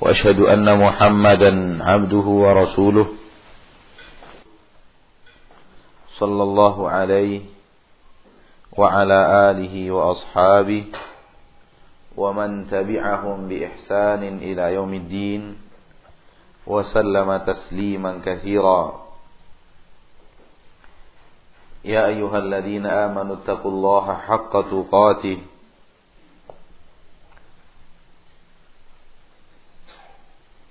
وأشهد أن محمدا عبده ورسوله صلى الله عليه وعلى آله وأصحابه ومن تبعهم بإحسان إلى يوم الدين وسلم تسليما كثيرا. يا أيها الذين آمنوا اتقوا الله حق تقاته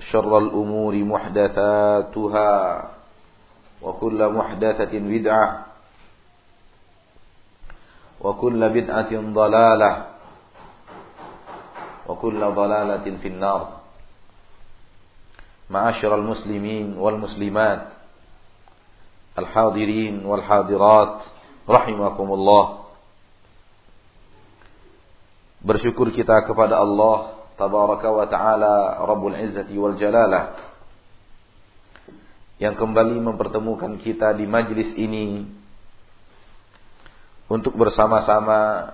شر الأمور محدثاتها وكل محدثة بدعة وكل بدعة ضلالة وكل ضلالة في النار. معاشر المسلمين والمسلمات الحاضرين والحاضرات رحمكم الله. Bersyukur kita kepada Allah ta'ala Rabbul Izzati wal Jalalah yang kembali mempertemukan kita di majlis ini untuk bersama-sama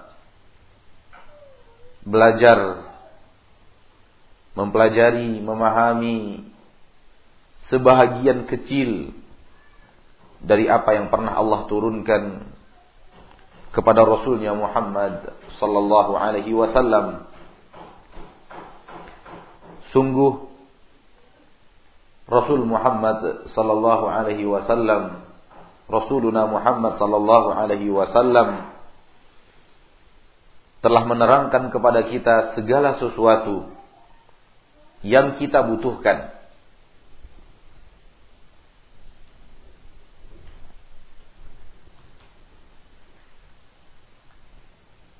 belajar mempelajari, memahami sebahagian kecil dari apa yang pernah Allah turunkan kepada Rasulnya Muhammad sallallahu alaihi wasallam Sungguh Rasul Muhammad sallallahu alaihi wasallam Rasuluna Muhammad sallallahu alaihi wasallam telah menerangkan kepada kita segala sesuatu yang kita butuhkan.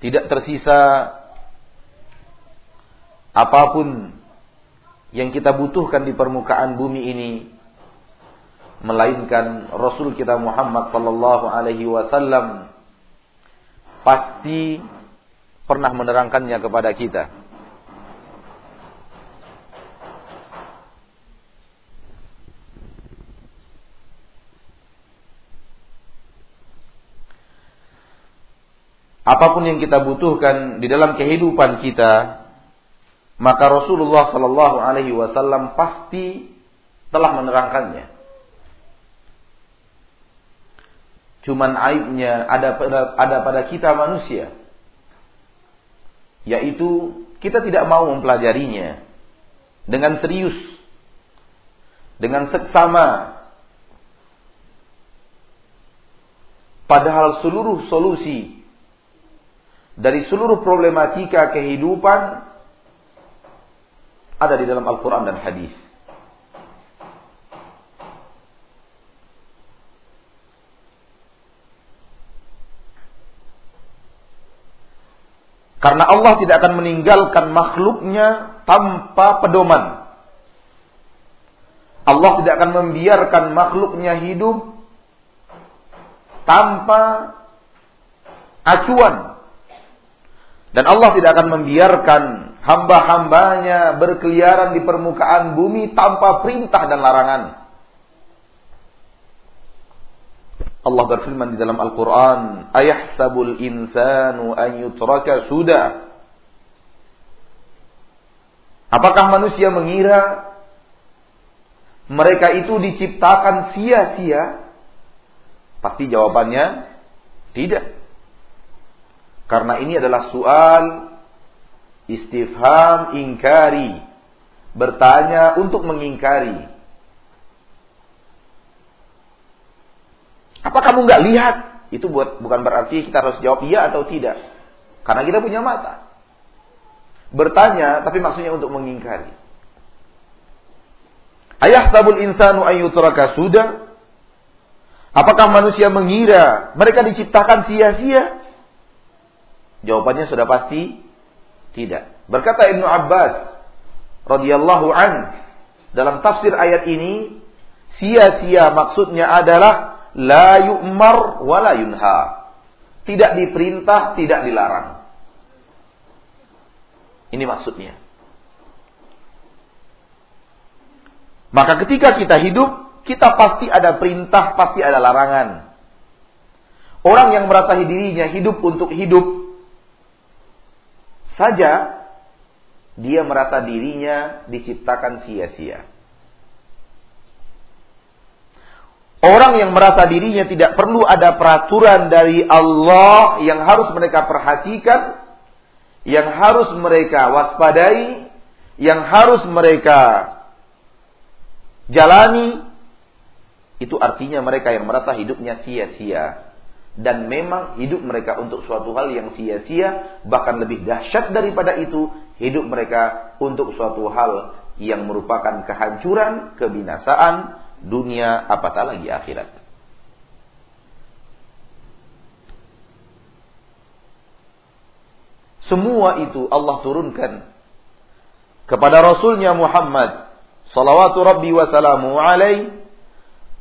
Tidak tersisa apa pun yang kita butuhkan di permukaan bumi ini melainkan Rasul kita Muhammad sallallahu alaihi wasallam pasti pernah menerangkannya kepada kita. Apa pun yang kita butuhkan di dalam kehidupan kita, maka Rasulullah Shallallahu Alaihi Wasallam pasti telah menerangkannya. Cuman aibnya ada pada, ada pada kita manusia, yaitu kita tidak mau mempelajarinya dengan serius, dengan seksama. Padahal seluruh solusi dari seluruh problematika kehidupan ada di dalam Al-Quran dan hadis. Karena Allah tidak akan meninggalkan makhluknya tanpa pedoman. Allah tidak akan membiarkan makhluknya hidup tanpa acuan. Dan Allah tidak akan membiarkan hamba-hambanya berkeliaran di permukaan bumi tanpa perintah dan larangan. Allah berfirman di dalam Al-Quran, Ayahsabul insanu an yutraka sudah. Apakah manusia mengira mereka itu diciptakan sia-sia? Pasti jawabannya tidak. Karena ini adalah soal istifham ingkari. Bertanya untuk mengingkari. Apa kamu nggak lihat? Itu buat bukan berarti kita harus jawab iya atau tidak. Karena kita punya mata. Bertanya tapi maksudnya untuk mengingkari. Ayah tabul insanu ayyutraka sudah. Apakah manusia mengira mereka diciptakan sia-sia? Jawabannya sudah pasti tidak. Berkata Ibnu Abbas radhiyallahu an dalam tafsir ayat ini, sia-sia maksudnya adalah la yu'mar wa la yunha. Tidak diperintah, tidak dilarang. Ini maksudnya. Maka ketika kita hidup, kita pasti ada perintah, pasti ada larangan. Orang yang merasa dirinya hidup untuk hidup saja, dia merasa dirinya diciptakan sia-sia. Orang yang merasa dirinya tidak perlu ada peraturan dari Allah yang harus mereka perhatikan, yang harus mereka waspadai, yang harus mereka jalani, itu artinya mereka yang merasa hidupnya sia-sia. Dan memang hidup mereka untuk suatu hal yang sia-sia, bahkan lebih dahsyat daripada itu, hidup mereka untuk suatu hal yang merupakan kehancuran, kebinasaan, dunia apatah lagi akhirat. Semua itu Allah turunkan kepada Rasulnya Muhammad salawatu rabbi wa salamu alaih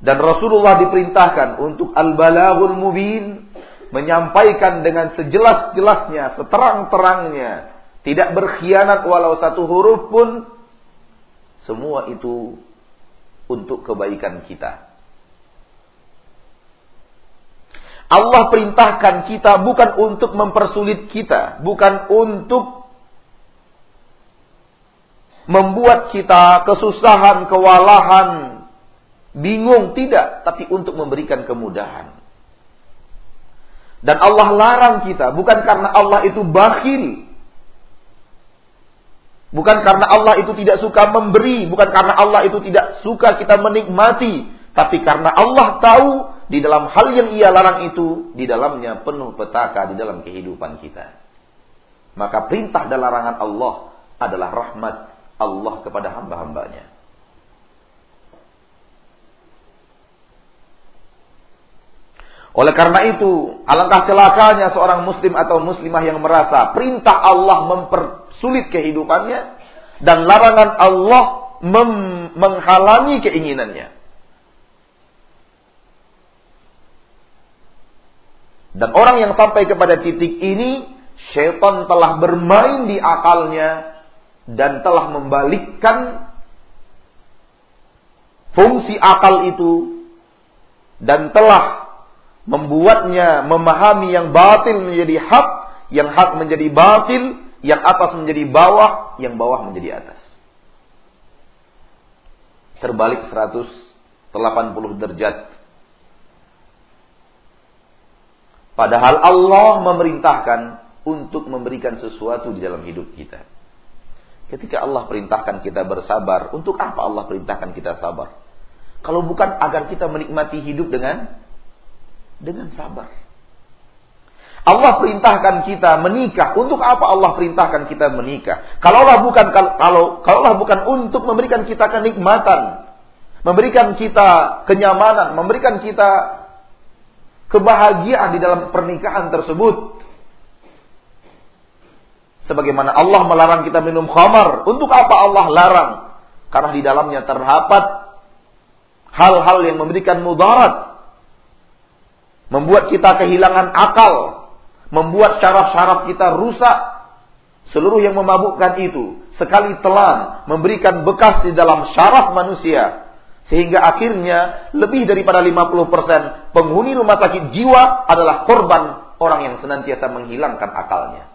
dan Rasulullah diperintahkan untuk al-balaghul mubin menyampaikan dengan sejelas-jelasnya, seterang-terangnya, tidak berkhianat walau satu huruf pun semua itu untuk kebaikan kita. Allah perintahkan kita bukan untuk mempersulit kita, bukan untuk membuat kita kesusahan, kewalahan, bingung, tidak, tapi untuk memberikan kemudahan. Dan Allah larang kita bukan karena Allah itu bakhil, Bukan karena Allah itu tidak suka memberi, bukan karena Allah itu tidak suka kita menikmati, tapi karena Allah tahu di dalam hal yang ia larang itu, di dalamnya penuh petaka di dalam kehidupan kita. Maka perintah dan larangan Allah adalah rahmat Allah kepada hamba-hambanya. Oleh karena itu, alangkah celakanya seorang muslim atau muslimah yang merasa perintah Allah mempersulit kehidupannya dan larangan Allah menghalangi keinginannya. Dan orang yang sampai kepada titik ini, syaitan telah bermain di akalnya dan telah membalikkan fungsi akal itu dan telah membuatnya memahami yang batil menjadi hak, yang hak menjadi batil, yang atas menjadi bawah, yang bawah menjadi atas. Terbalik 180 derajat. Padahal Allah memerintahkan untuk memberikan sesuatu di dalam hidup kita. Ketika Allah perintahkan kita bersabar, untuk apa Allah perintahkan kita sabar? Kalau bukan agar kita menikmati hidup dengan dengan sabar. Allah perintahkan kita menikah. Untuk apa Allah perintahkan kita menikah? Kalaulah bukan kalau kalaulah bukan untuk memberikan kita kenikmatan, memberikan kita kenyamanan, memberikan kita kebahagiaan di dalam pernikahan tersebut. Sebagaimana Allah melarang kita minum khamar, untuk apa Allah larang? Karena di dalamnya terdapat hal-hal yang memberikan mudarat membuat kita kehilangan akal, membuat syaraf-syaraf kita rusak. Seluruh yang memabukkan itu sekali telan memberikan bekas di dalam syaraf manusia Sehingga akhirnya lebih daripada 50% penghuni rumah sakit jiwa adalah korban orang yang senantiasa menghilangkan akalnya.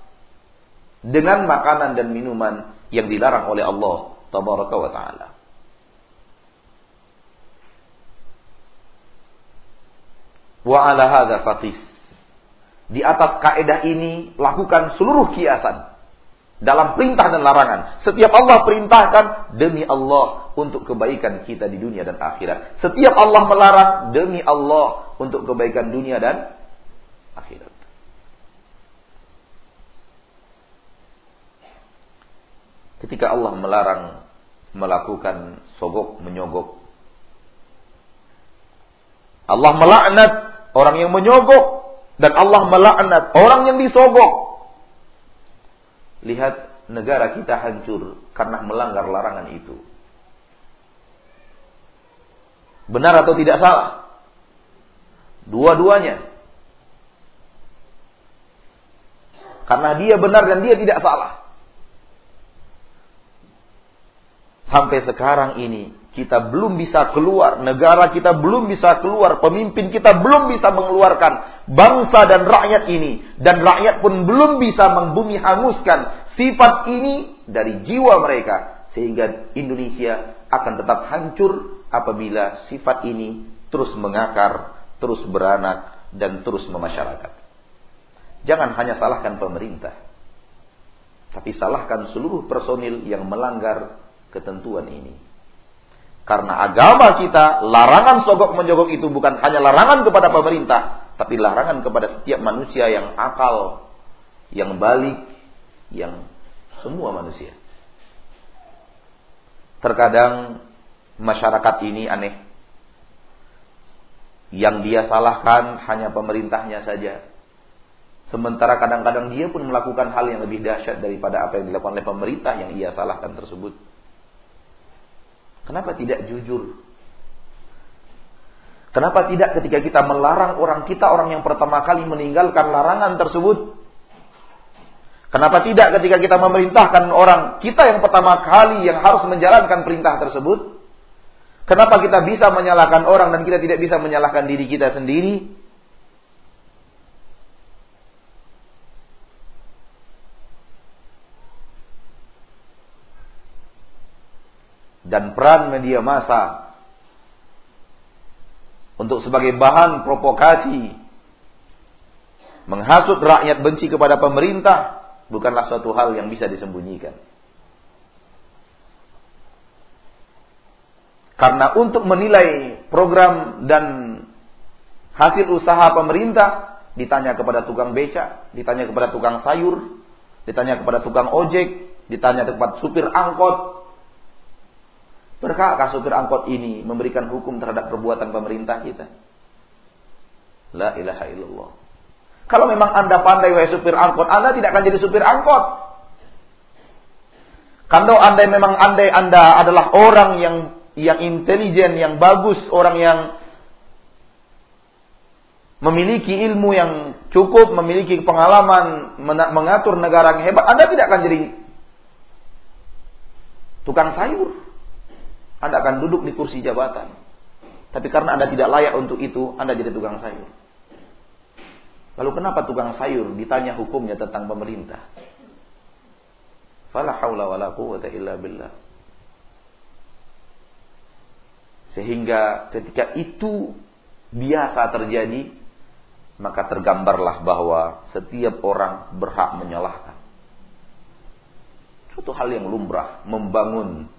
Dengan makanan dan minuman yang dilarang oleh Allah Tabaraka wa Ta'ala. Wa ala hadha fatis. Di atas kaedah ini lakukan seluruh kiasan dalam perintah dan larangan. Setiap Allah perintahkan demi Allah untuk kebaikan kita di dunia dan akhirat. Setiap Allah melarang demi Allah untuk kebaikan dunia dan akhirat. Ketika Allah melarang melakukan sogok menyogok. Allah melaknat orang yang menyogok dan Allah melaknat orang yang disogok. Lihat negara kita hancur karena melanggar larangan itu. Benar atau tidak salah? Dua-duanya. Karena dia benar dan dia tidak salah. Sampai sekarang ini kita belum bisa keluar, negara kita belum bisa keluar, pemimpin kita belum bisa mengeluarkan bangsa dan rakyat ini dan rakyat pun belum bisa membumi hanguskan sifat ini dari jiwa mereka sehingga Indonesia akan tetap hancur apabila sifat ini terus mengakar, terus beranak dan terus memasyarakat. Jangan hanya salahkan pemerintah, tapi salahkan seluruh personil yang melanggar ketentuan ini. Karena agama kita, larangan sogok menjogok itu bukan hanya larangan kepada pemerintah, tapi larangan kepada setiap manusia yang akal, yang balik, yang semua manusia. Terkadang masyarakat ini aneh. Yang dia salahkan hanya pemerintahnya saja. Sementara kadang-kadang dia pun melakukan hal yang lebih dahsyat daripada apa yang dilakukan oleh pemerintah yang ia salahkan tersebut. Kenapa tidak jujur? Kenapa tidak ketika kita melarang orang kita, orang yang pertama kali meninggalkan larangan tersebut? Kenapa tidak ketika kita memerintahkan orang kita yang pertama kali yang harus menjalankan perintah tersebut? Kenapa kita bisa menyalahkan orang dan kita tidak bisa menyalahkan diri kita sendiri? Dan peran media massa untuk sebagai bahan provokasi menghasut rakyat benci kepada pemerintah bukanlah suatu hal yang bisa disembunyikan. Karena untuk menilai program dan hasil usaha pemerintah ditanya kepada tukang beca, ditanya kepada tukang sayur, ditanya kepada tukang ojek, ditanya kepada supir angkot, Berkahkah supir angkot ini memberikan hukum terhadap perbuatan pemerintah kita? La ilaha illallah. Kalau memang Anda pandai wahai supir angkot, Anda tidak akan jadi supir angkot. Kalau Anda memang andai Anda adalah orang yang yang intelijen, yang bagus, orang yang memiliki ilmu yang cukup, memiliki pengalaman mengatur negara yang hebat, Anda tidak akan jadi tukang sayur. Anda akan duduk di kursi jabatan. Tapi karena Anda tidak layak untuk itu, Anda jadi tukang sayur. Lalu kenapa tukang sayur ditanya hukumnya tentang pemerintah? Fala haula wala quwwata illa billah. Sehingga ketika itu biasa terjadi, maka tergambarlah bahwa setiap orang berhak menyalahkan. Suatu hal yang lumrah, membangun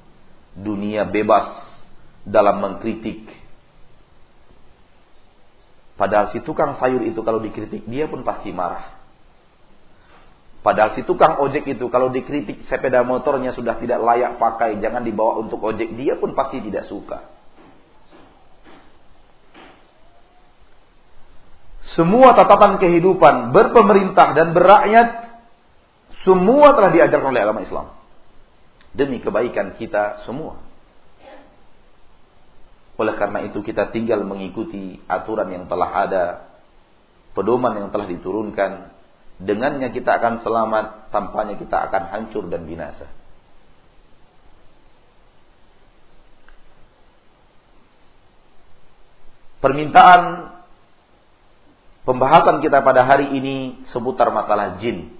dunia bebas dalam mengkritik. Padahal si tukang sayur itu kalau dikritik dia pun pasti marah. Padahal si tukang ojek itu kalau dikritik sepeda motornya sudah tidak layak pakai, jangan dibawa untuk ojek, dia pun pasti tidak suka. Semua tatapan kehidupan berpemerintah dan berakyat semua telah diajarkan oleh agama Islam demi kebaikan kita semua. Oleh karena itu kita tinggal mengikuti aturan yang telah ada, pedoman yang telah diturunkan. Dengannya kita akan selamat, tampaknya kita akan hancur dan binasa. permintaan pembahasan kita pada hari ini seputar masalah jin.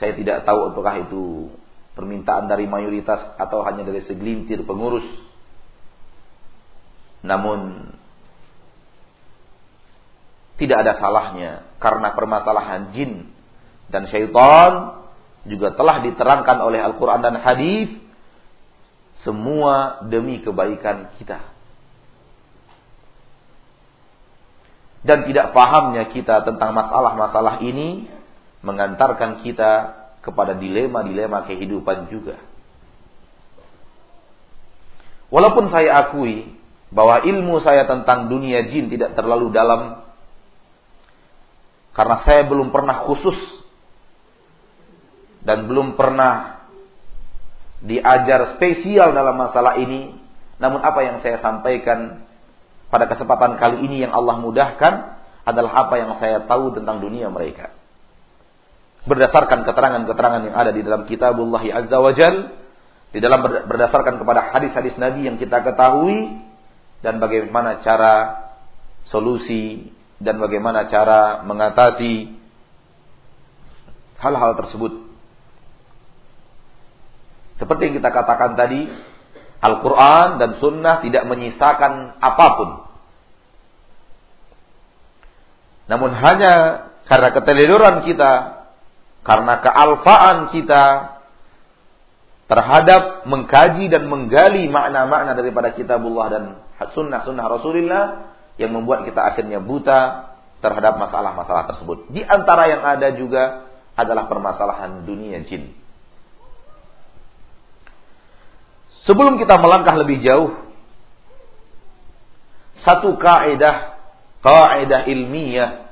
Saya tidak tahu apakah itu permintaan dari mayoritas atau hanya dari segelintir pengurus. Namun tidak ada salahnya karena permasalahan jin dan syaitan juga telah diterangkan oleh Al-Quran dan Hadis semua demi kebaikan kita. Dan tidak pahamnya kita tentang masalah-masalah ini mengantarkan kita kepada dilema-dilema kehidupan juga. Walaupun saya akui bahwa ilmu saya tentang dunia jin tidak terlalu dalam karena saya belum pernah khusus dan belum pernah diajar spesial dalam masalah ini. Namun apa yang saya sampaikan pada kesempatan kali ini yang Allah mudahkan adalah apa yang saya tahu tentang dunia mereka. Berdasarkan keterangan-keterangan yang ada di dalam kitabullah Azza wa di dalam berdasarkan kepada hadis-hadis Nabi yang kita ketahui, dan bagaimana cara solusi dan bagaimana cara mengatasi hal-hal tersebut. Seperti yang kita katakan tadi, Al-Quran dan Sunnah tidak menyisakan apa pun. Namun hanya karena keteledoran kita, karena kealfaan kita terhadap mengkaji dan menggali makna-makna daripada kitabullah dan sunnah-sunnah Rasulullah yang membuat kita akhirnya buta terhadap masalah-masalah tersebut. Di antara yang ada juga adalah permasalahan dunia jin. Sebelum kita melangkah lebih jauh, satu kaidah, kaidah ilmiah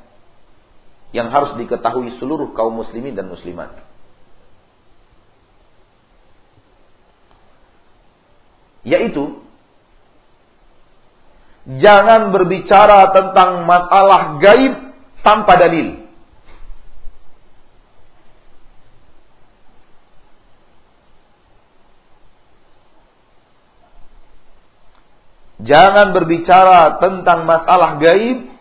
yang harus diketahui seluruh kaum muslimin dan muslimat. Yaitu jangan berbicara tentang masalah gaib tanpa dalil. Jangan berbicara tentang masalah gaib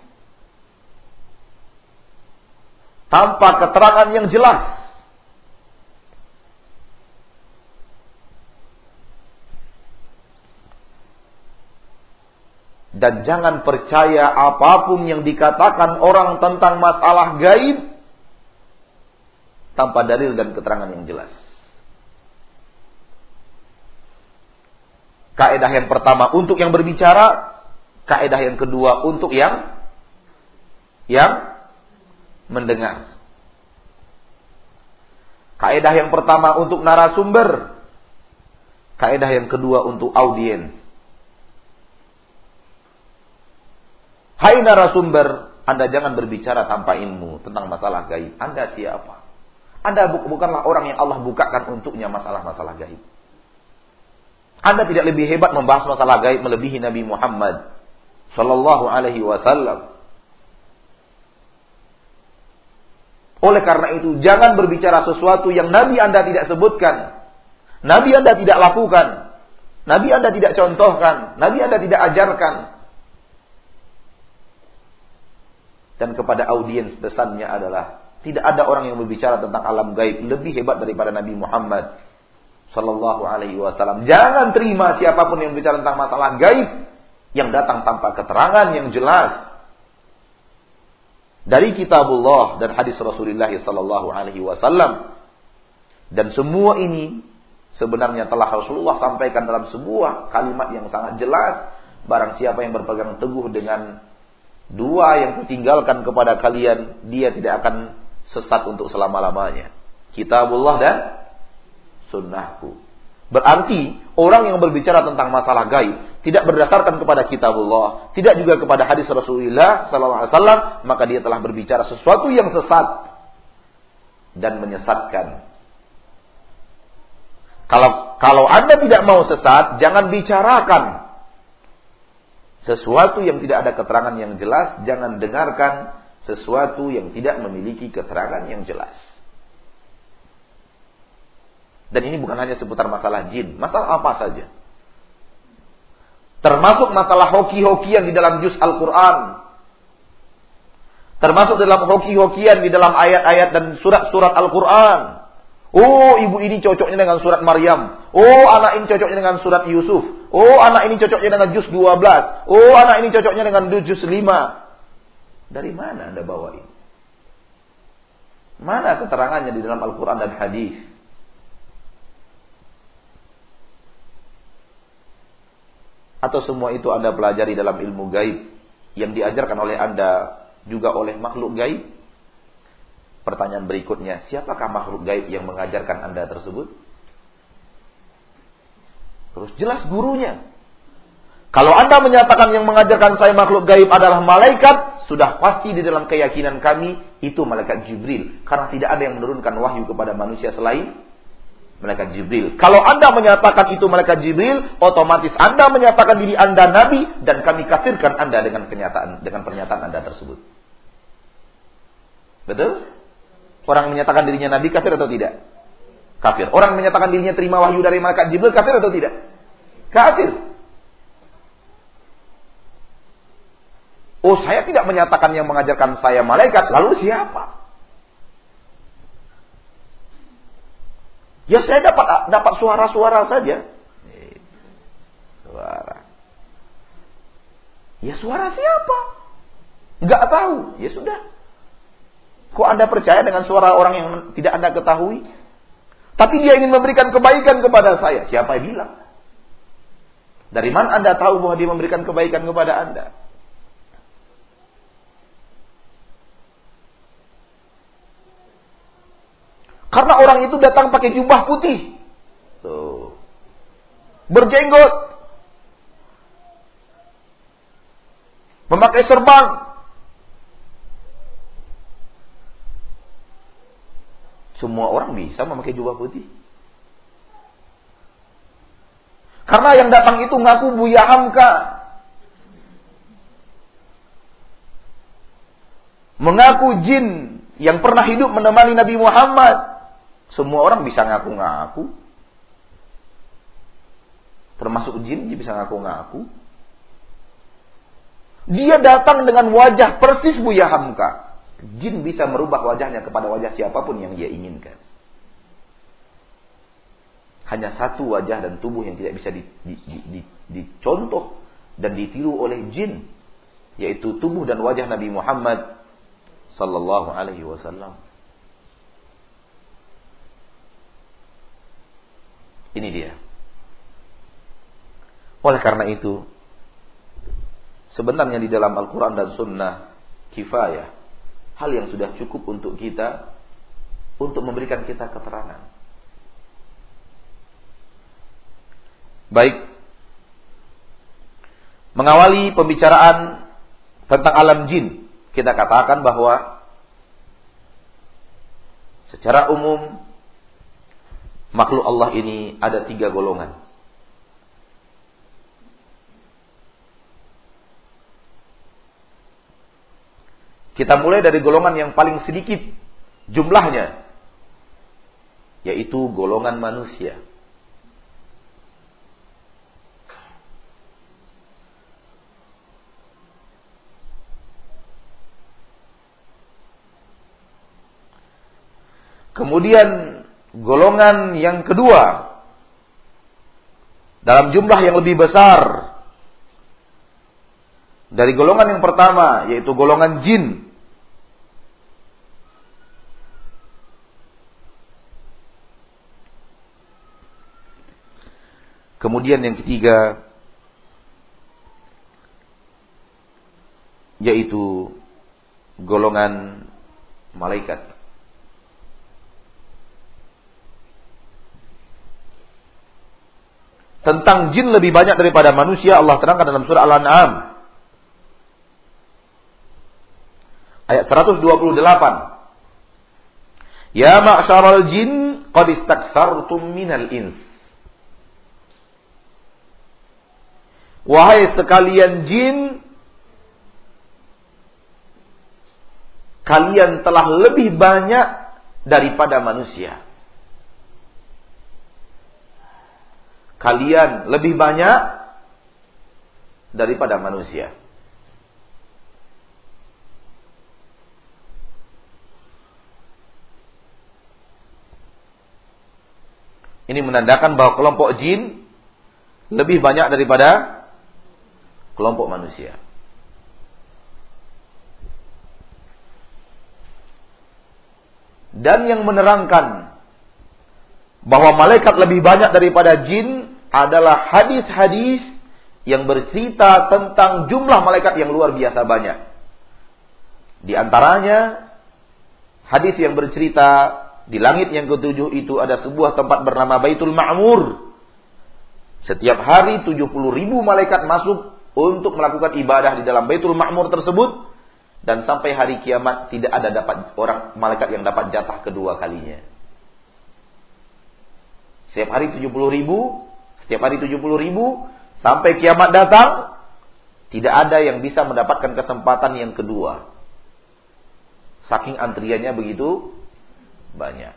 tanpa keterangan yang jelas. Dan jangan percaya apa pun yang dikatakan orang tentang masalah gaib tanpa dalil dan keterangan yang jelas. Kaidah yang pertama untuk yang berbicara, kaidah yang kedua untuk yang yang mendengar. Kaidah yang pertama untuk narasumber, kaidah yang kedua untuk audiens. Hai narasumber, Anda jangan berbicara tanpa ilmu tentang masalah gaib. Anda siapa? Anda bukanlah orang yang Allah bukakan untuknya masalah-masalah gaib. Anda tidak lebih hebat membahas masalah gaib melebihi Nabi Muhammad sallallahu alaihi wasallam. Oleh karena itu, jangan berbicara sesuatu yang Nabi Anda tidak sebutkan. Nabi Anda tidak lakukan. Nabi Anda tidak contohkan. Nabi Anda tidak ajarkan. Dan kepada audiens pesannya adalah tidak ada orang yang berbicara tentang alam gaib lebih hebat daripada Nabi Muhammad Sallallahu Alaihi Wasallam. Jangan terima siapa pun yang bicara tentang masalah gaib yang datang tanpa keterangan yang jelas dari kitabullah dan hadis Rasulullah Sallallahu Alaihi Wasallam. Dan semua ini sebenarnya telah Rasulullah sampaikan dalam sebuah kalimat yang sangat jelas. Barang siapa yang berpegang teguh dengan dua yang kutinggalkan kepada kalian, dia tidak akan sesat untuk selama-lamanya. Kitabullah dan sunnahku. Berarti orang yang berbicara tentang masalah gaib tidak berdasarkan kepada kitabullah, tidak juga kepada hadis Rasulullah sallallahu alaihi wasallam, maka dia telah berbicara sesuatu yang sesat dan menyesatkan. Kalau kalau Anda tidak mau sesat, jangan bicarakan sesuatu yang tidak ada keterangan yang jelas, jangan dengarkan sesuatu yang tidak memiliki keterangan yang jelas. Dan ini bukan hanya seputar masalah jin, masalah apa saja. Termasuk masalah hoki-hokian di dalam juz Al-Quran. Termasuk dalam hoki-hokian di dalam ayat-ayat dan surat-surat Al-Quran. Oh, ibu ini cocoknya dengan surat Maryam. Oh, anak ini cocoknya dengan surat Yusuf. Oh, anak ini cocoknya dengan juz 12. Oh, anak ini cocoknya dengan juz 5. Dari mana Anda bawa ini? Mana keterangannya di dalam Al-Quran dan hadis? Atau semua itu Anda pelajari dalam ilmu gaib yang diajarkan oleh Anda juga oleh makhluk gaib? Pertanyaan berikutnya, siapakah makhluk gaib yang mengajarkan Anda tersebut? Terus jelas gurunya. Kalau Anda menyatakan yang mengajarkan saya makhluk gaib adalah malaikat, sudah pasti di dalam keyakinan kami itu malaikat Jibril. Karena tidak ada yang menurunkan wahyu kepada manusia selain malaikat Jibril. Kalau Anda menyatakan itu malaikat Jibril, otomatis Anda menyatakan diri Anda nabi dan kami kafirkan Anda dengan kenyataan dengan pernyataan Anda tersebut. Betul? Orang menyatakan dirinya nabi kafir atau tidak? Kafir. Orang menyatakan dirinya terima wahyu dari malaikat Jibril kafir atau tidak? Kafir. Oh, saya tidak menyatakan yang mengajarkan saya malaikat, lalu siapa? Ya saya dapat dapat suara-suara saja. Suara. Ya suara siapa? Enggak tahu. Ya sudah. Kok Anda percaya dengan suara orang yang tidak Anda ketahui? Tapi dia ingin memberikan kebaikan kepada saya. Siapa yang bilang? Dari mana Anda tahu bahwa dia memberikan kebaikan kepada Anda? Karena orang itu datang pakai jubah putih. Tuh. Berjenggot. Memakai serban. Semua orang bisa memakai jubah putih. Karena yang datang itu ngaku Buya Hamka. Mengaku jin yang pernah hidup menemani Nabi Muhammad. Semua orang bisa ngaku-ngaku. Termasuk jin dia bisa ngaku-ngaku. Dia datang dengan wajah persis Buya Hamka. Jin bisa merubah wajahnya kepada wajah siapa pun yang dia inginkan. Hanya satu wajah dan tubuh yang tidak bisa dicontoh dan ditiru oleh jin. Yaitu tubuh dan wajah Nabi Muhammad sallallahu alaihi wasallam. Ini dia. Oleh karena itu, sebenarnya di dalam Al-Quran dan Sunnah kifayah, hal yang sudah cukup untuk kita, untuk memberikan kita keterangan. Baik, mengawali pembicaraan tentang alam jin, kita katakan bahwa secara umum makhluk Allah ini ada tiga golongan. Kita mulai dari golongan yang paling sedikit jumlahnya, yaitu golongan manusia. Kemudian golongan yang kedua. Dalam jumlah yang lebih besar. Dari golongan yang pertama yaitu golongan jin. Kemudian yang ketiga yaitu golongan malaikat. Tentang jin lebih banyak daripada manusia Allah terangkan dalam surah Al-An'am. Ayat 128 Ya ma'syaral jin qad istakthartum minal ins. Wahai sekalian jin kalian telah lebih banyak daripada manusia kalian lebih banyak daripada manusia. Ini menandakan bahwa kelompok jin lebih banyak daripada kelompok manusia. Dan yang menerangkan bahwa malaikat lebih banyak daripada jin adalah hadis-hadis yang bercerita tentang jumlah malaikat yang luar biasa banyak. Di antaranya hadis yang bercerita di langit yang ketujuh itu ada sebuah tempat bernama Baitul Ma'mur. Setiap hari 70 ribu malaikat masuk untuk melakukan ibadah di dalam Baitul Ma'mur tersebut. Dan sampai hari kiamat tidak ada dapat orang malaikat yang dapat jatah kedua kalinya. Setiap hari 70 ribu, setiap hari 70 ribu, sampai kiamat datang, tidak ada yang bisa mendapatkan kesempatan yang kedua. Saking antriannya begitu banyak.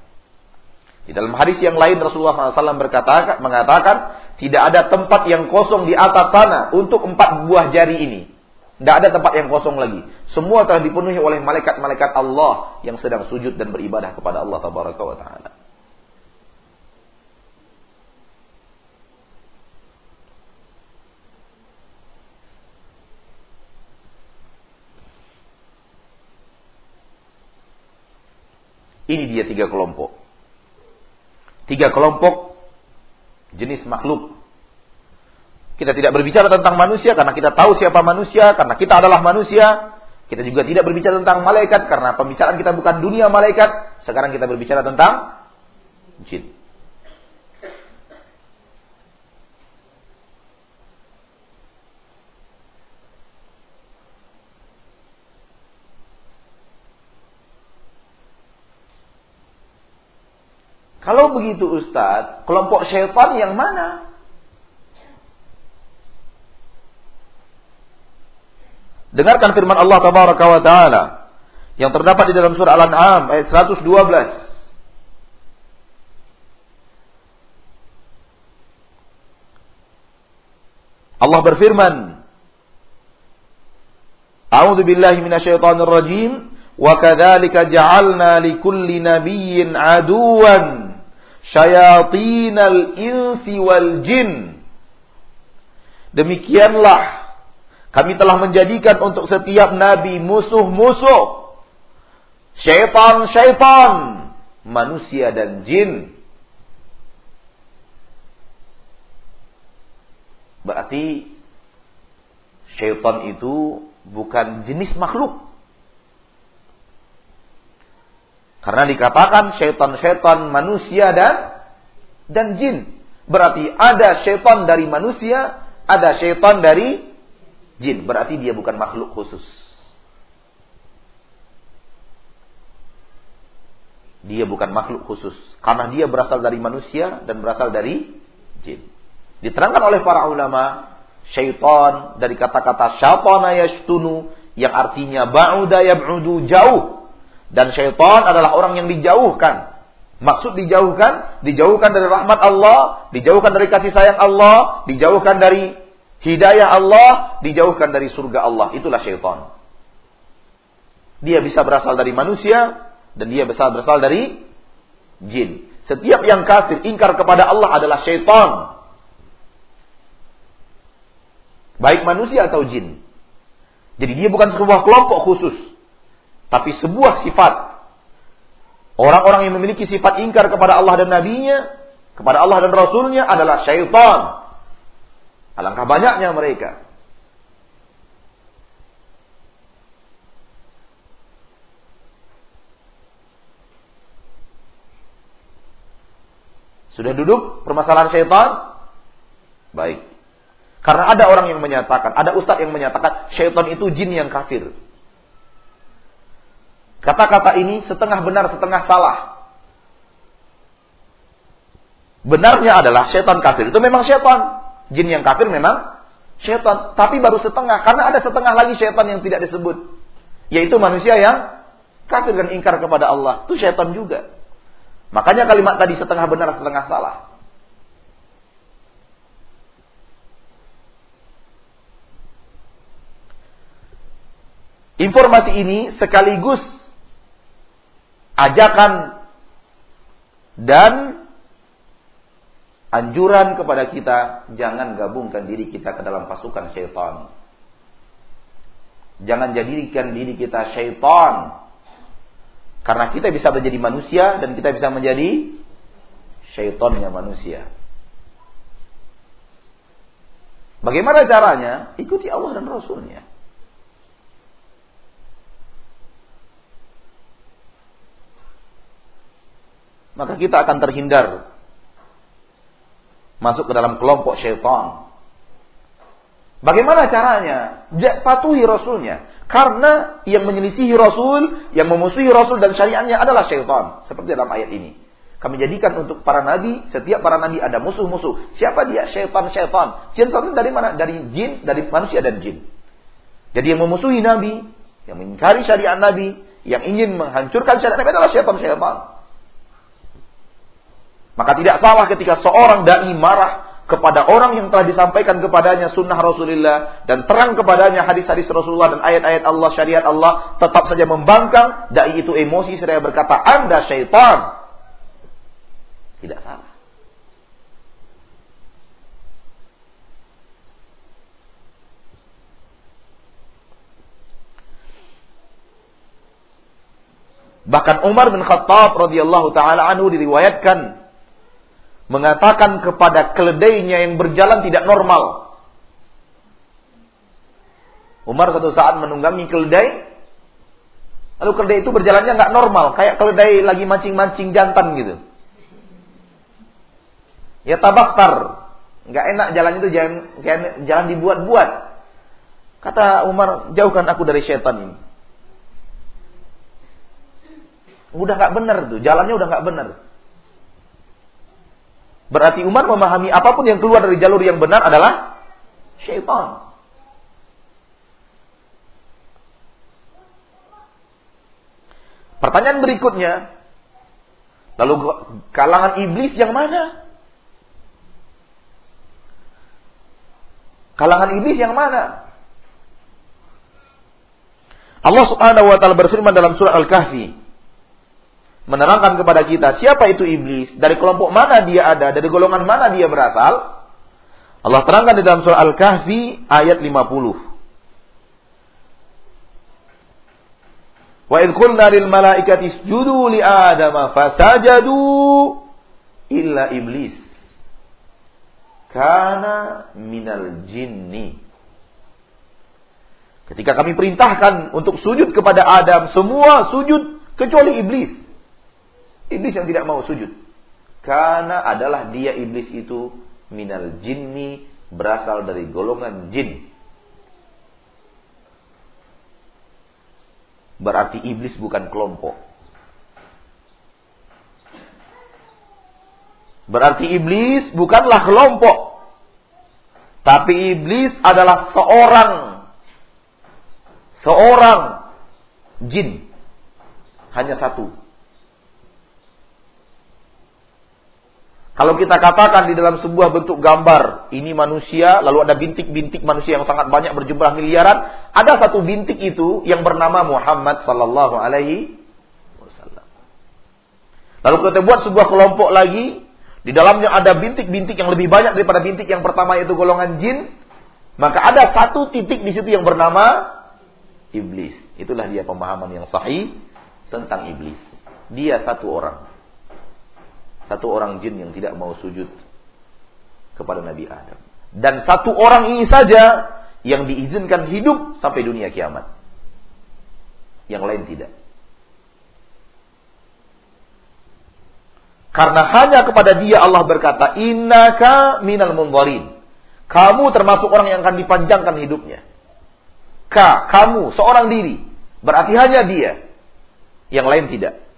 Di dalam hadis yang lain Rasulullah SAW berkata, mengatakan tidak ada tempat yang kosong di atas sana untuk empat buah jari ini. Tidak ada tempat yang kosong lagi. Semua telah dipenuhi oleh malaikat-malaikat Allah yang sedang sujud dan beribadah kepada Allah Taala. Ini dia tiga kelompok. Tiga kelompok jenis makhluk. Kita tidak berbicara tentang manusia karena kita tahu siapa manusia, karena kita adalah manusia. Kita juga tidak berbicara tentang malaikat karena pembicaraan kita bukan dunia malaikat. Sekarang kita berbicara tentang jin. Kalau begitu Ustadz, kelompok syaitan yang mana? Dengarkan firman Allah Tabaraka wa Ta'ala yang terdapat di dalam surah Al-An'am ayat 112. Allah berfirman, A'udzu billahi minasyaitonir rajim, wa kadzalika ja'alna likulli nabiyyin aduwan syayatinal insi wal jin. Demikianlah kami telah menjadikan untuk setiap nabi musuh-musuh. Syaitan-syaitan. Manusia dan jin. Berarti syaitan itu bukan jenis makhluk. Karena dikatakan syaitan-syaitan manusia dan dan jin. Berarti ada syaitan dari manusia, ada syaitan dari jin. Berarti dia bukan makhluk khusus. Dia bukan makhluk khusus. Karena dia berasal dari manusia dan berasal dari jin. Diterangkan oleh para ulama, syaitan dari kata-kata syaitana yashtunu yang artinya ba'uda yab'udu jauh dan syaitan adalah orang yang dijauhkan. Maksud dijauhkan, dijauhkan dari rahmat Allah, dijauhkan dari kasih sayang Allah, dijauhkan dari hidayah Allah, dijauhkan dari surga Allah. Itulah syaitan. Dia bisa berasal dari manusia dan dia bisa berasal dari jin. Setiap yang kafir ingkar kepada Allah adalah syaitan. Baik manusia atau jin. Jadi dia bukan sebuah kelompok khusus. Tapi sebuah sifat. Orang-orang yang memiliki sifat ingkar kepada Allah dan Nabi-Nya, kepada Allah dan Rasulnya adalah syaitan. Alangkah banyaknya mereka. Sudah duduk permasalahan syaitan? Baik. Karena ada orang yang menyatakan, ada ustadz yang menyatakan syaitan itu jin yang kafir. Kata-kata ini setengah benar, setengah salah. Benarnya adalah setan kafir. Itu memang setan. Jin yang kafir memang setan. Tapi baru setengah. Karena ada setengah lagi setan yang tidak disebut. Yaitu manusia yang kafir dan ingkar kepada Allah. Itu setan juga. Makanya kalimat tadi setengah benar, setengah salah. Informasi ini sekaligus ajakan dan anjuran kepada kita jangan gabungkan diri kita ke dalam pasukan syaitan. Jangan jadikan diri kita syaitan. Karena kita bisa menjadi manusia dan kita bisa menjadi syaitannya manusia. Bagaimana caranya? Ikuti Allah dan Rasulnya. Maka kita akan terhindar masuk ke dalam kelompok syaitan. Bagaimana caranya? Patuhi Rasulnya. Karena yang menyelisihi Rasul, yang memusuhi Rasul dan syariatnya adalah syaitan. Seperti dalam ayat ini. Kami jadikan untuk para nabi, setiap para nabi ada musuh-musuh. Siapa dia? Syaitan-syaitan. Syaitan dari mana? Dari jin, dari manusia dan jin. Jadi yang memusuhi nabi, yang mengingkari syariat nabi, yang ingin menghancurkan syariat nabi adalah syaitan-syaitan. Maka tidak salah ketika seorang dai marah kepada orang yang telah disampaikan kepadanya sunnah Rasulullah dan terang kepadanya hadis-hadis Rasulullah dan ayat-ayat Allah syariat Allah tetap saja membangkang dai itu emosi seraya berkata Anda syaitan tidak salah. Bahkan Umar bin Khattab radhiyallahu taala anhu diriwayatkan mengatakan kepada keledainya yang berjalan tidak normal. Umar satu saat menunggangi keledai, lalu keledai itu berjalannya nggak normal, kayak keledai lagi mancing-mancing jantan gitu. Ya tabaktar. Nggak enak jalan itu jalan, jalan dibuat-buat. Kata Umar, jauhkan aku dari setan ini. Udah nggak benar tuh, jalannya udah nggak benar. Berarti Umar memahami apa pun yang keluar dari jalur yang benar adalah syaitan. Pertanyaan berikutnya, lalu kalangan iblis yang mana? Kalangan iblis yang mana? Allah Subhanahu wa taala berfirman dalam surah Al-Kahfi menerangkan kepada kita siapa itu iblis, dari kelompok mana dia ada, dari golongan mana dia berasal. Allah terangkan di dalam surah Al-Kahfi ayat 50. Wa idh qulna lil malaikati isjudu li adama fasajadu illa iblis kana minal jinni. Ketika kami perintahkan untuk sujud kepada Adam, semua sujud kecuali iblis. Iblis yang tidak mau sujud. Karena adalah dia iblis itu minal jinni berasal dari golongan jin. Berarti iblis bukan kelompok. Berarti iblis bukanlah kelompok. Tapi iblis adalah seorang seorang jin. Hanya satu. Kalau kita katakan di dalam sebuah bentuk gambar, ini manusia, lalu ada bintik-bintik manusia yang sangat banyak berjumlah miliaran, ada satu bintik itu yang bernama Muhammad sallallahu alaihi wasallam. Lalu kita buat sebuah kelompok lagi, di dalamnya ada bintik-bintik yang lebih banyak daripada bintik yang pertama yaitu golongan jin. Maka ada satu titik di situ yang bernama iblis. Itulah dia pemahaman yang sahih tentang iblis. Dia satu orang. Satu orang jin yang tidak mau sujud kepada Nabi Adam. Dan satu orang ini saja yang diizinkan hidup sampai dunia kiamat. Yang lain tidak. Karena hanya kepada dia Allah berkata, Innaka minal munzarin. Kamu termasuk orang yang akan dipanjangkan hidupnya. Ka, kamu, seorang diri. Berarti hanya dia. Yang lain tidak.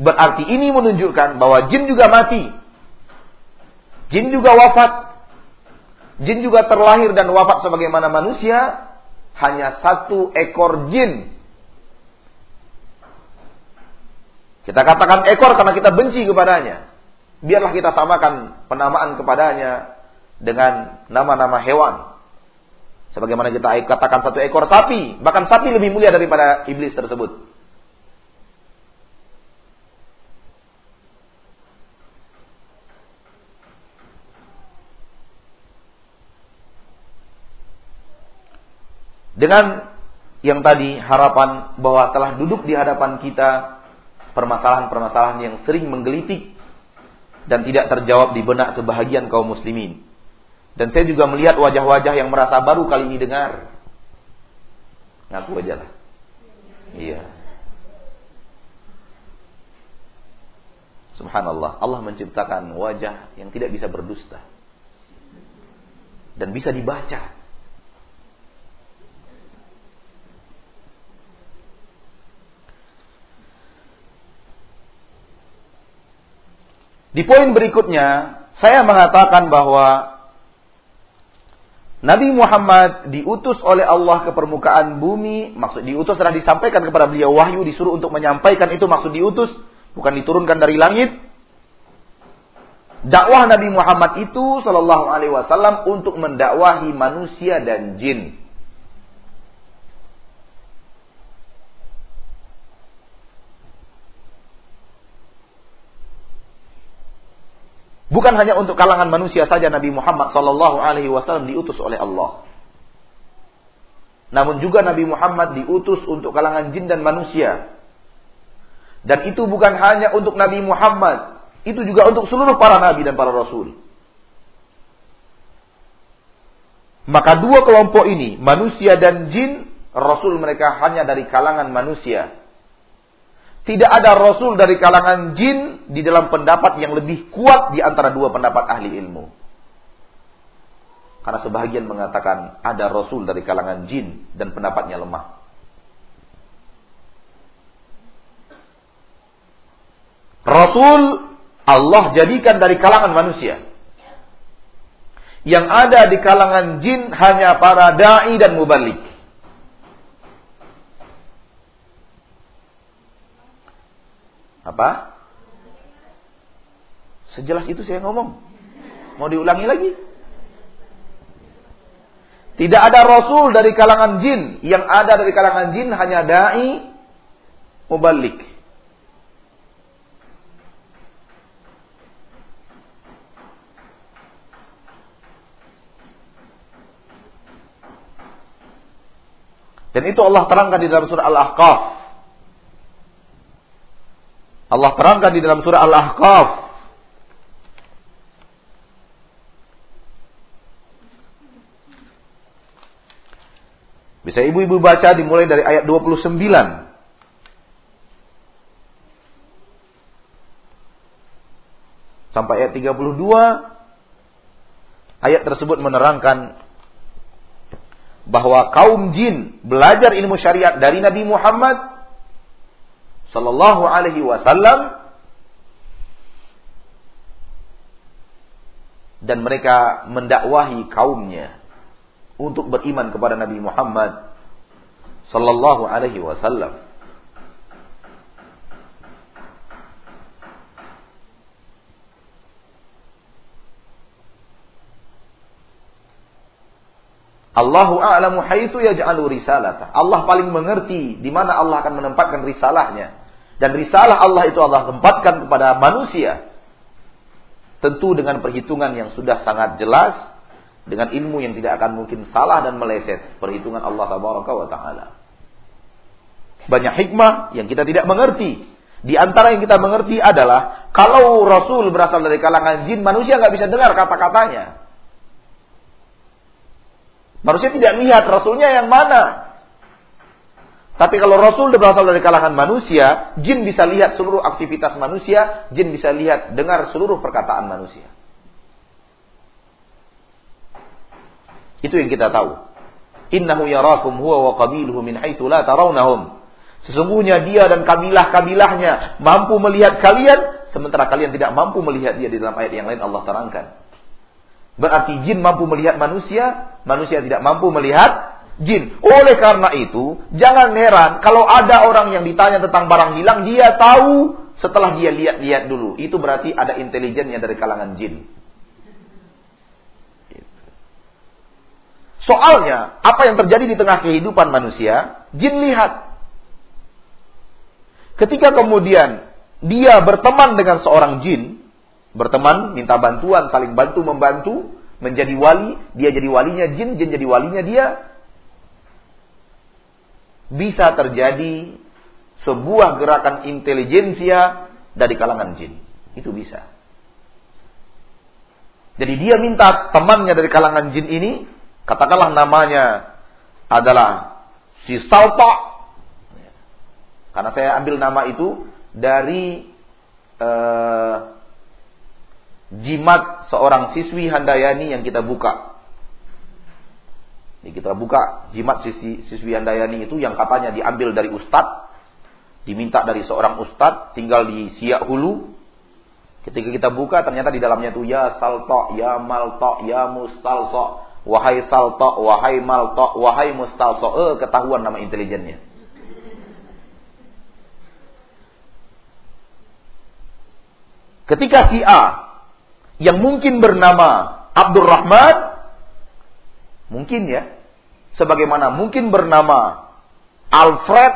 Berarti ini menunjukkan bahwa jin juga mati. Jin juga wafat. Jin juga terlahir dan wafat sebagaimana manusia. Hanya satu ekor jin Kita katakan ekor karena kita benci kepadanya. Biarlah kita samakan penamaan kepadanya dengan nama-nama hewan. Sebagaimana kita katakan satu ekor sapi, bahkan sapi lebih mulia daripada iblis tersebut. Dengan yang tadi harapan bahwa telah duduk di hadapan kita permasalahan-permasalahan yang sering menggelitik dan tidak terjawab di benak sebahagian kaum muslimin. Dan saya juga melihat wajah-wajah yang merasa baru kali ini dengar. Ngaku aja lah. Iya. Subhanallah, Allah menciptakan wajah yang tidak bisa berdusta. Dan bisa dibaca. Di poin berikutnya, saya mengatakan bahwa Nabi Muhammad diutus oleh Allah ke permukaan bumi, maksud diutus adalah disampaikan kepada beliau wahyu disuruh untuk menyampaikan itu maksud diutus, bukan diturunkan dari langit. Dakwah Nabi Muhammad itu sallallahu alaihi wasallam untuk mendakwahi manusia dan jin. Bukan hanya untuk kalangan manusia saja Nabi Muhammad sallallahu alaihi wasallam diutus oleh Allah. Namun juga Nabi Muhammad diutus untuk kalangan jin dan manusia. Dan itu bukan hanya untuk Nabi Muhammad, itu juga untuk seluruh para nabi dan para rasul. Maka dua kelompok ini, manusia dan jin, rasul mereka hanya dari kalangan manusia. Tidak ada rasul dari kalangan jin di dalam pendapat yang lebih kuat di antara dua pendapat ahli ilmu. Karena sebahagian mengatakan ada rasul dari kalangan jin dan pendapatnya lemah. Rasul Allah jadikan dari kalangan manusia. Yang ada di kalangan jin hanya para dai dan mubalik. Apa? Sejelas itu saya ngomong. Mau diulangi lagi? Tidak ada rasul dari kalangan jin. Yang ada dari kalangan jin hanya dai mubalik. Dan itu Allah terangkan di dalam surah Al-Ahqaf. Allah terangkan di dalam surah Al-Ahqaf. Bisa ibu-ibu baca dimulai dari ayat 29. Sampai ayat 32. Ayat tersebut menerangkan bahwa kaum jin belajar ilmu syariat dari Nabi Muhammad Sallallahu Alaihi Wasallam dan mereka mendakwahi kaumnya untuk beriman kepada Nabi Muhammad Sallallahu Alaihi Wasallam. Allahu a'lamu haitsu yaj'alu risalata. Allah paling mengerti di mana Allah akan menempatkan risalahnya. Dan risalah Allah itu Allah tempatkan kepada manusia. Tentu dengan perhitungan yang sudah sangat jelas. Dengan ilmu yang tidak akan mungkin salah dan meleset. Perhitungan Allah wa ta'ala. Banyak hikmah yang kita tidak mengerti. Di antara yang kita mengerti adalah kalau Rasul berasal dari kalangan jin, manusia nggak bisa dengar kata-katanya. Manusia tidak lihat Rasulnya yang mana. Tapi kalau Rasul berasal dari kalangan manusia, jin bisa lihat seluruh aktivitas manusia, jin bisa lihat, dengar seluruh perkataan manusia. Itu yang kita tahu. Innahu yarakum huwa wa qabiluhu min haitsu la tarawnahum. Sesungguhnya dia dan kabilah-kabilahnya mampu melihat kalian sementara kalian tidak mampu melihat dia di dalam ayat yang lain Allah terangkan. Berarti jin mampu melihat manusia, manusia tidak mampu melihat jin. Oleh karena itu, jangan heran kalau ada orang yang ditanya tentang barang hilang, dia tahu setelah dia lihat-lihat dulu. Itu berarti ada intelijennya dari kalangan jin. Soalnya, apa yang terjadi di tengah kehidupan manusia, jin lihat. Ketika kemudian dia berteman dengan seorang jin, berteman, minta bantuan, saling bantu membantu, menjadi wali, dia jadi walinya jin, jin jadi walinya dia, bisa terjadi sebuah gerakan intelijensia dari kalangan jin. Itu bisa. Jadi dia minta temannya dari kalangan jin ini katakanlah namanya adalah si Salta. Karena saya ambil nama itu dari uh, jimat seorang siswi Handayani yang kita buka. Ini kita buka jimat siswi, siswi Handayani itu yang katanya diambil dari ustadz, diminta dari seorang ustadz, tinggal di Siak Hulu. Ketika kita buka ternyata di dalamnya itu ya salto, ya malto, ya mustalso, Wahai Salto, wahai Malto, wahai Mustalso. Eh, ketahuan nama intelijennya. Ketika si A yang mungkin bernama Abdurrahman, mungkin ya, sebagaimana mungkin bernama Alfred,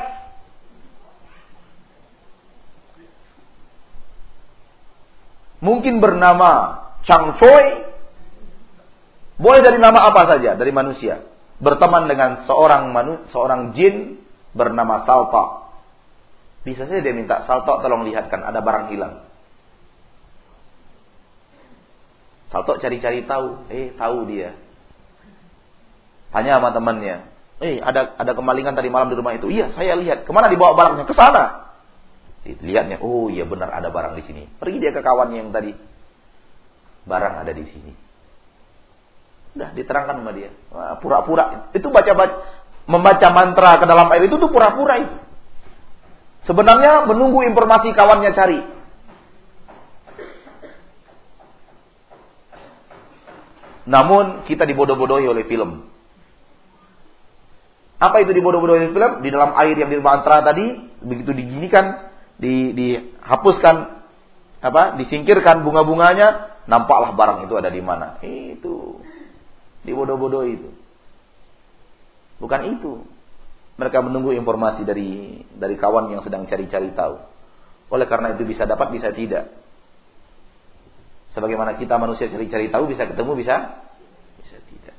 mungkin bernama Chang Choi, boleh dari nama apa saja dari manusia. Berteman dengan seorang manu, seorang jin bernama Salta. Bisa saja dia minta Salta tolong lihatkan ada barang hilang. Salto cari-cari tahu, eh tahu dia. Tanya sama temannya, eh ada ada kemalingan tadi malam di rumah itu. Iya, saya lihat. Ke mana dibawa barangnya? Ke sana. Lihatnya, oh iya benar ada barang di sini. Pergi dia ke kawannya yang tadi. Barang ada di sini. Udah diterangkan sama dia. Pura-pura. Itu baca-baca membaca mantra ke dalam air itu tuh pura-pura itu. Sebenarnya menunggu informasi kawannya cari. Namun kita dibodoh-bodohi oleh film. Apa itu dibodoh-bodohi oleh film? Di dalam air yang di mantra tadi, begitu diginikan, di, dihapuskan, apa, disingkirkan bunga-bunganya, nampaklah barang itu ada di mana. Itu Dibodoh-bodoh itu. Bukan itu. Mereka menunggu informasi dari dari kawan yang sedang cari-cari tahu. Oleh karena itu bisa dapat, bisa tidak. Sebagaimana kita manusia cari-cari tahu, bisa ketemu, bisa tidak.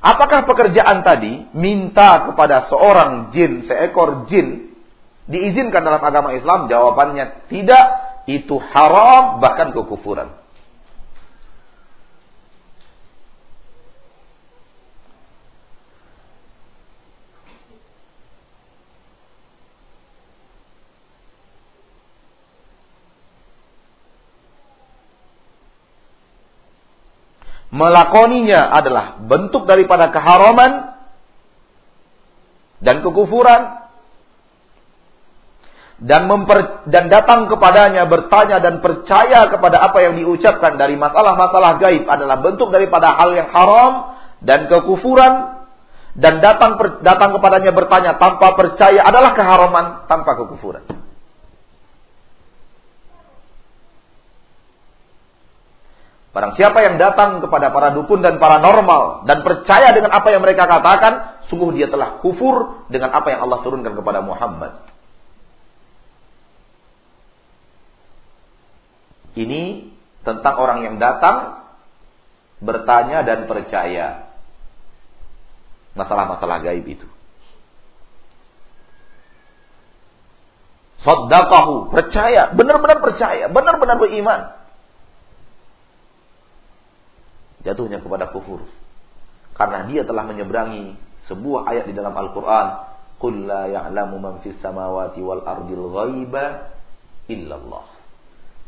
Apakah pekerjaan tadi minta kepada seorang jin, seekor jin, diizinkan dalam agama Islam? Jawabannya tidak itu haram bahkan kekufuran. Melakoninya adalah bentuk daripada keharaman dan kekufuran dan memper, dan datang kepadanya bertanya dan percaya kepada apa yang diucapkan dari masalah-masalah gaib adalah bentuk daripada hal yang haram dan kekufuran dan datang datang kepadanya bertanya tanpa percaya adalah keharaman tanpa kekufuran. Barang siapa yang datang kepada para dukun dan para normal dan percaya dengan apa yang mereka katakan, sungguh dia telah kufur dengan apa yang Allah turunkan kepada Muhammad. Ini tentang orang yang datang bertanya dan percaya masalah-masalah gaib itu. Saddaqahu, percaya, benar-benar percaya, benar-benar beriman. Jatuhnya kepada kufur. Karena dia telah menyeberangi sebuah ayat di dalam Al-Quran. Qul la ya'lamu man fis samawati wal ardil ghaiba illallah.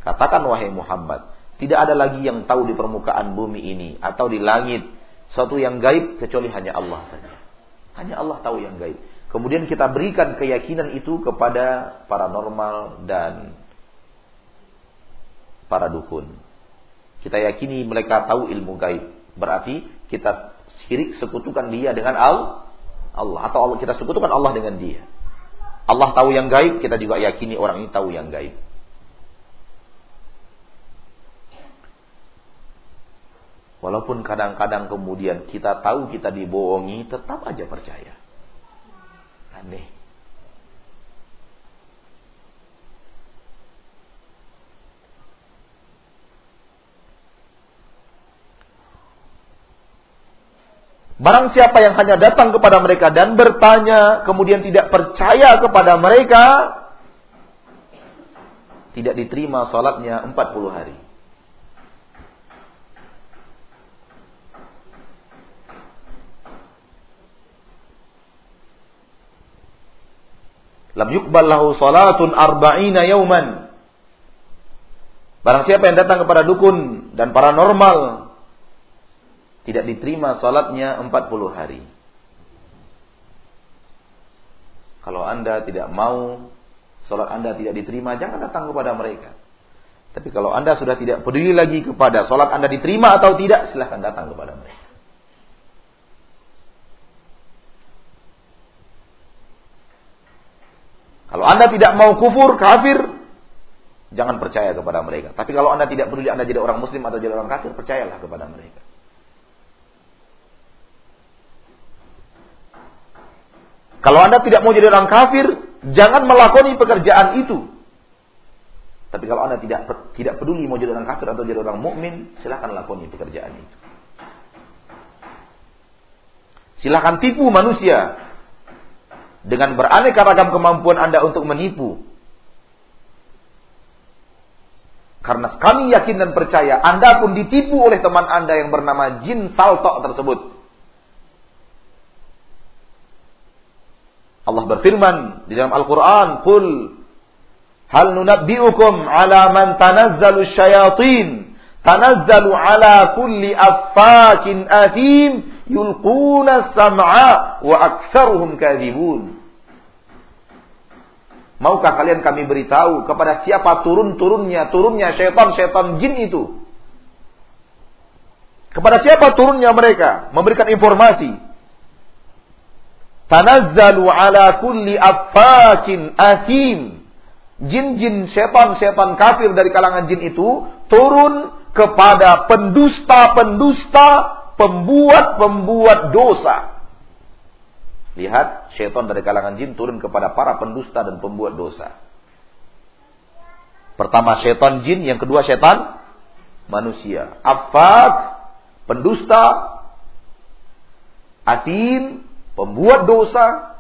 Katakan wahai Muhammad, tidak ada lagi yang tahu di permukaan bumi ini atau di langit suatu yang gaib kecuali hanya Allah saja. Hanya Allah tahu yang gaib. Kemudian kita berikan keyakinan itu kepada paranormal dan para dukun. Kita yakini mereka tahu ilmu gaib. Berarti kita syirik sekutukan dia dengan Allah atau Allah kita sekutukan Allah dengan dia. Allah tahu yang gaib, kita juga yakini orang ini tahu yang gaib. Walaupun kadang-kadang kemudian kita tahu kita dibohongi, tetap aja percaya. Aneh. Barang siapa yang hanya datang kepada mereka dan bertanya, kemudian tidak percaya kepada mereka, tidak diterima salatnya 40 hari. Lam yukbal lahu salatun arba'ina yauman. Barang siapa yang datang kepada dukun dan paranormal tidak diterima salatnya 40 hari. Kalau Anda tidak mau salat Anda tidak diterima, jangan datang kepada mereka. Tapi kalau Anda sudah tidak peduli lagi kepada salat Anda diterima atau tidak, silahkan datang kepada mereka. Kalau Anda tidak mau kufur, kafir, jangan percaya kepada mereka. Tapi kalau Anda tidak peduli Anda jadi orang muslim atau jadi orang kafir, percayalah kepada mereka. Kalau Anda tidak mau jadi orang kafir, jangan melakoni pekerjaan itu. Tapi kalau Anda tidak tidak peduli mau jadi orang kafir atau jadi orang mukmin, silahkan lakoni pekerjaan itu. Silahkan tipu manusia dengan beraneka ragam kemampuan Anda untuk menipu. Karena kami yakin dan percaya Anda pun ditipu oleh teman Anda yang bernama jin saltok tersebut. Allah berfirman di dalam Al-Quran, Qul hal nunabbi'ukum ala man tanazzalu syayatin, tanazzalu ala kulli affakin athim, yulquna sam'a wa aktsaruhum kadzibun. Maukah kalian kami beritahu kepada siapa turun-turunnya, turunnya syaitan-syaitan jin itu? Kepada siapa turunnya mereka? Memberikan informasi. Tanazzalu ala kulli affakin asim. Jin-jin syaitan-syaitan kafir dari kalangan jin itu turun kepada pendusta-pendusta pembuat-pembuat dosa. Lihat, syaitan dari kalangan jin turun kepada para pendusta dan pembuat dosa. Pertama syaitan jin, yang kedua syaitan manusia. Afak, pendusta, atim, pembuat dosa.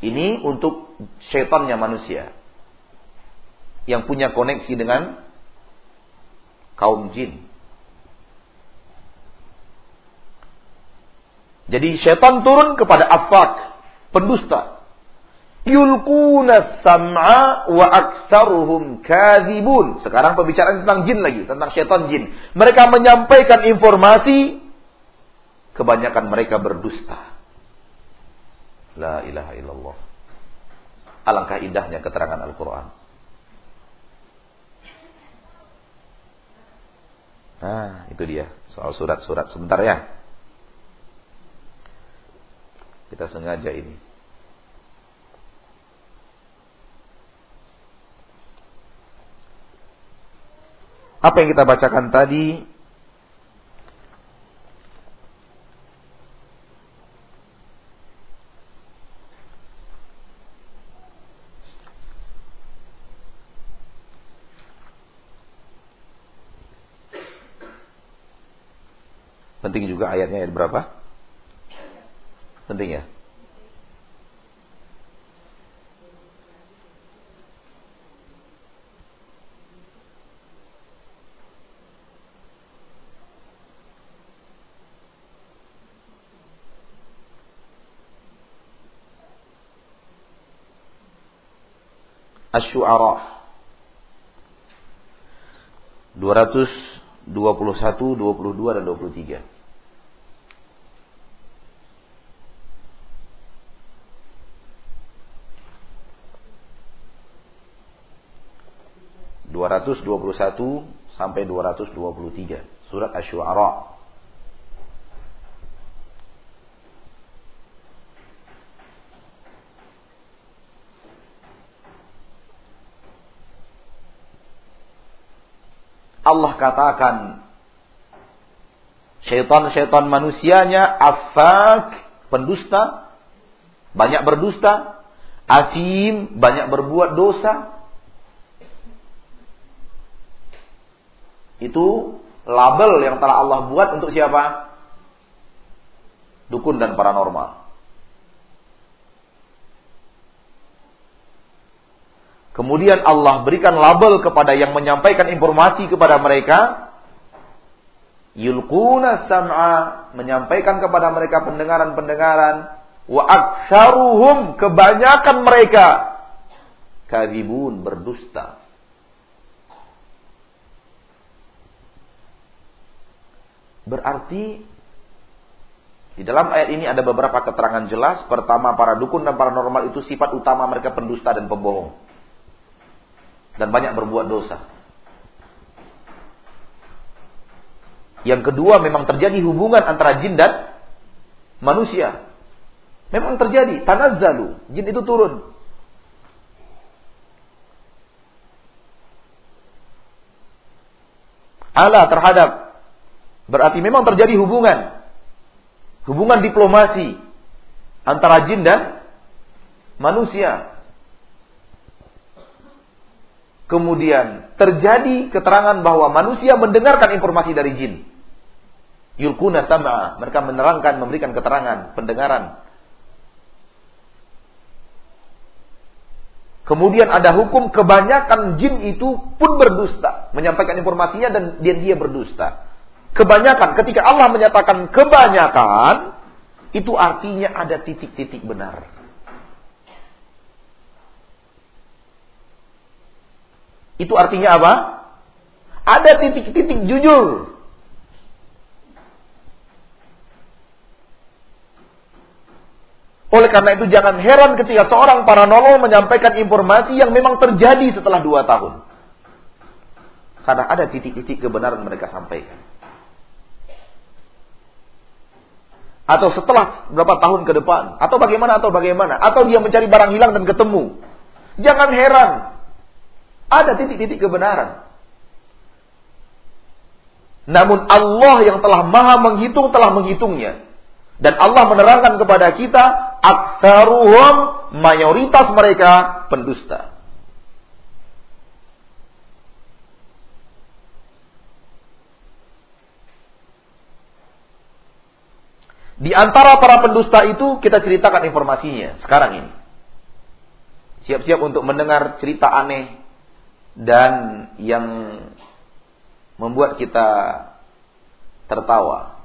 Ini untuk syaitannya manusia. Yang punya koneksi dengan kaum jin. Jadi setan turun kepada afak, pendusta. Yulkuna sam'a wa aksaruhum kadhibun. Sekarang pembicaraan tentang jin lagi, tentang setan jin. Mereka menyampaikan informasi, kebanyakan mereka berdusta. La ilaha illallah. Alangkah indahnya keterangan Al-Quran. Nah, itu dia soal surat-surat sebentar ya. Kita sengaja ini. Apa yang kita bacakan tadi Penting juga ayatnya ayat berapa? Penting ya? Asy-Syu'ara 221, 22 dan 23. 221 sampai 223 surat Asy-Syu'ara. Allah katakan syaitan-syaitan manusianya afak, pendusta, banyak berdusta, asim, banyak berbuat dosa. Itu label yang telah Allah buat untuk siapa? Dukun dan paranormal. Kemudian Allah berikan label kepada yang menyampaikan informasi kepada mereka. Yulquna sam'a. Menyampaikan kepada mereka pendengaran-pendengaran. Wa aksaruhum. Kebanyakan mereka. Kadibun berdusta. Berarti di dalam ayat ini ada beberapa keterangan jelas. Pertama, para dukun dan paranormal itu sifat utama mereka pendusta dan pembohong dan banyak berbuat dosa. Yang kedua memang terjadi hubungan antara jin dan manusia. Memang terjadi, tanazzalu, jin itu turun. Ala terhadap berarti memang terjadi hubungan hubungan diplomasi antara jin dan manusia. Kemudian terjadi keterangan bahwa manusia mendengarkan informasi dari jin. Yulkuna sama, mereka menerangkan, memberikan keterangan, pendengaran. Kemudian ada hukum kebanyakan jin itu pun berdusta, menyampaikan informasinya dan dia dia berdusta. Kebanyakan ketika Allah menyatakan kebanyakan itu artinya ada titik-titik benar. Itu artinya apa? Ada titik-titik jujur. Oleh karena itu jangan heran ketika seorang paranormal menyampaikan informasi yang memang terjadi setelah dua tahun. Karena ada titik-titik kebenaran mereka sampaikan. Atau setelah berapa tahun ke depan. Atau bagaimana, atau bagaimana. Atau dia mencari barang hilang dan ketemu. Jangan heran. Ada titik-titik kebenaran. Namun Allah yang telah maha menghitung telah menghitungnya. Dan Allah menerangkan kepada kita, aksaruhum mayoritas mereka pendusta. Di antara para pendusta itu kita ceritakan informasinya sekarang ini. Siap-siap untuk mendengar cerita aneh dan yang membuat kita tertawa.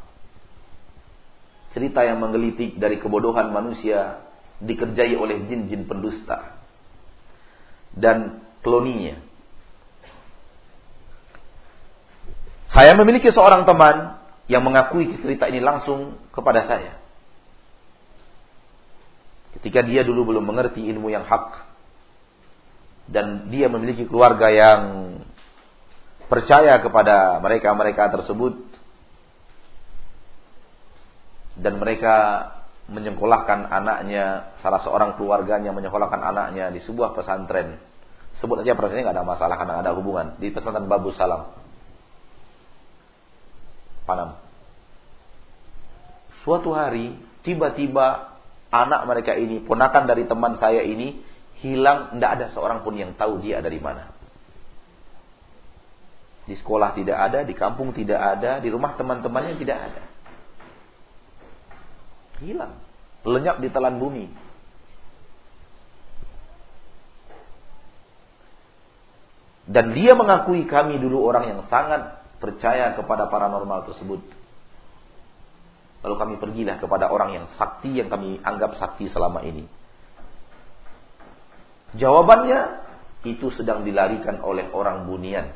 Cerita yang menggelitik dari kebodohan manusia dikerjai oleh jin-jin pendusta dan kloninya. Saya memiliki seorang teman yang mengakui cerita ini langsung kepada saya. Ketika dia dulu belum mengerti ilmu yang hak, dan dia memiliki keluarga yang percaya kepada mereka-mereka tersebut. Dan mereka menyekolahkan anaknya salah seorang keluarganya menyekolahkan anaknya di sebuah pesantren. Sebut saja pesantrennya nggak ada masalah karena ada hubungan. Di pesantren Babu Salam. Panam. Suatu hari tiba-tiba anak mereka ini ponakan dari teman saya ini hilang, tidak ada seorang pun yang tahu dia dari mana. Di sekolah tidak ada, di kampung tidak ada, di rumah teman-temannya tidak ada. Hilang. Lenyap di telan bumi. Dan dia mengakui kami dulu orang yang sangat percaya kepada paranormal tersebut. Lalu kami pergilah kepada orang yang sakti yang kami anggap sakti selama ini. Jawabannya itu sedang dilarikan oleh orang bunian.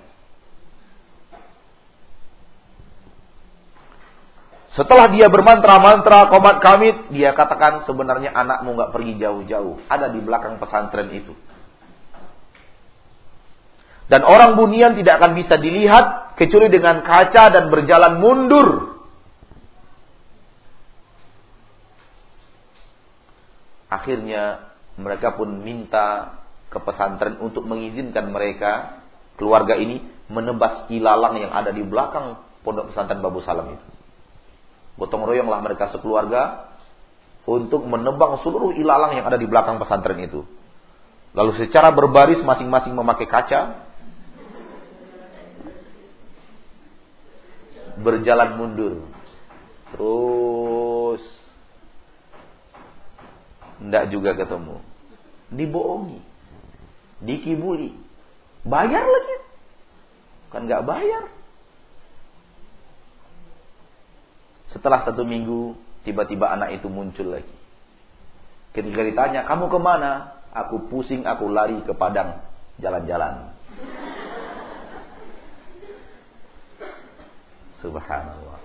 Setelah dia bermantra-mantra komat kamit, dia katakan sebenarnya anakmu nggak pergi jauh-jauh, ada di belakang pesantren itu. Dan orang bunian tidak akan bisa dilihat kecuali dengan kaca dan berjalan mundur. Akhirnya mereka pun minta ke pesantren untuk mengizinkan mereka keluarga ini menebas ilalang yang ada di belakang pondok pesantren Babu Salam itu. Gotong royonglah mereka sekeluarga untuk menebang seluruh ilalang yang ada di belakang pesantren itu. Lalu secara berbaris masing-masing memakai kaca, berjalan mundur. Terus tidak juga ketemu. Dibohongi. Dikibuli. Bayar lagi. Kan nggak bayar. Setelah satu minggu, tiba-tiba anak itu muncul lagi. Ketika ditanya, kamu ke mana? Aku pusing, aku lari ke padang jalan-jalan. Subhanallah.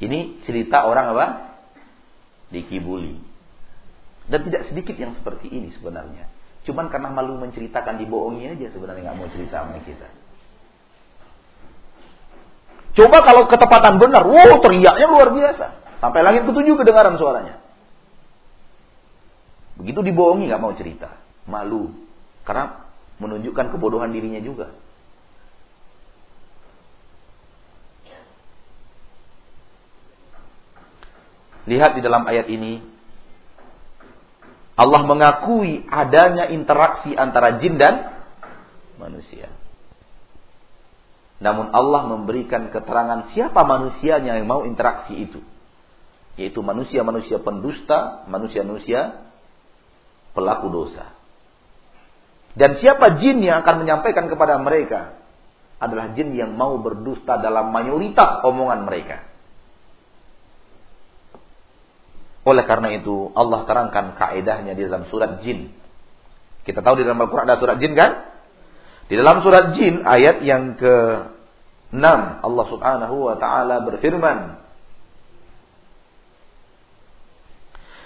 Ini cerita orang apa? Dikibuli. Dan tidak sedikit yang seperti ini sebenarnya. Cuman karena malu menceritakan dibohongi aja sebenarnya nggak mau cerita sama kita. Coba kalau ketepatan benar, wow teriaknya luar biasa. Sampai langit ketujuh kedengaran suaranya. Begitu dibohongi nggak mau cerita, malu. Karena menunjukkan kebodohan dirinya juga. Lihat di dalam ayat ini. Allah mengakui adanya interaksi antara jin dan manusia. Namun Allah memberikan keterangan siapa manusianya yang mau interaksi itu. Yaitu manusia-manusia pendusta, manusia-manusia pelaku dosa. Dan siapa jin yang akan menyampaikan kepada mereka adalah jin yang mau berdusta dalam mayoritas omongan mereka. Oleh karena itu Allah terangkan kaedahnya di dalam surat jin. Kita tahu di dalam Al-Quran ada surat jin kan? Di dalam surat jin ayat yang ke-6 Allah subhanahu wa ta'ala berfirman.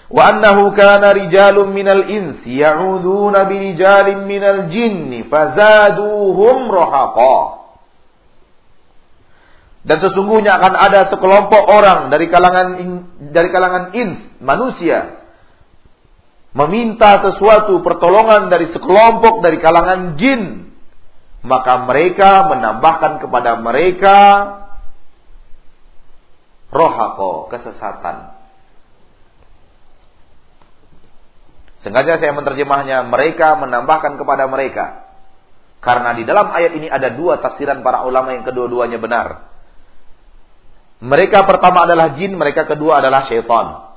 Annahu kana rijalun minal insi ya'uduna birijalin minal jinni fazaduhum rohaqa. Dan sesungguhnya akan ada sekelompok orang dari kalangan dari kalangan ins, manusia meminta sesuatu pertolongan dari sekelompok dari kalangan jin, maka mereka menambahkan kepada mereka rohako, kesesatan. Sengaja saya menerjemahnya, mereka menambahkan kepada mereka. Karena di dalam ayat ini ada dua tafsiran para ulama yang kedua-duanya benar. Mereka pertama adalah jin, mereka kedua adalah syaitan.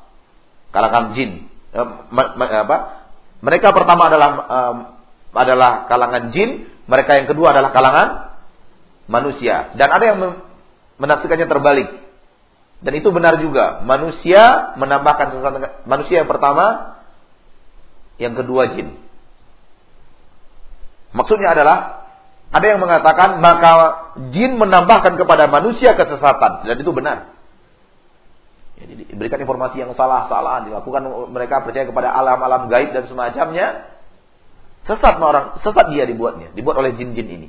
Kalangan jin. Eh, apa? Mereka pertama adalah um, adalah kalangan jin, mereka yang kedua adalah kalangan manusia. Dan ada yang menafsirkannya terbalik. Dan itu benar juga. Manusia menambahkan sesuatu manusia yang pertama, yang kedua jin. Maksudnya adalah ada yang mengatakan maka jin menambahkan kepada manusia kesesatan dan itu benar. Jadi diberikan informasi yang salah-salah dilakukan mereka percaya kepada alam-alam gaib dan semacamnya. Sesat orang, sesat dia dibuatnya, dibuat oleh jin-jin ini.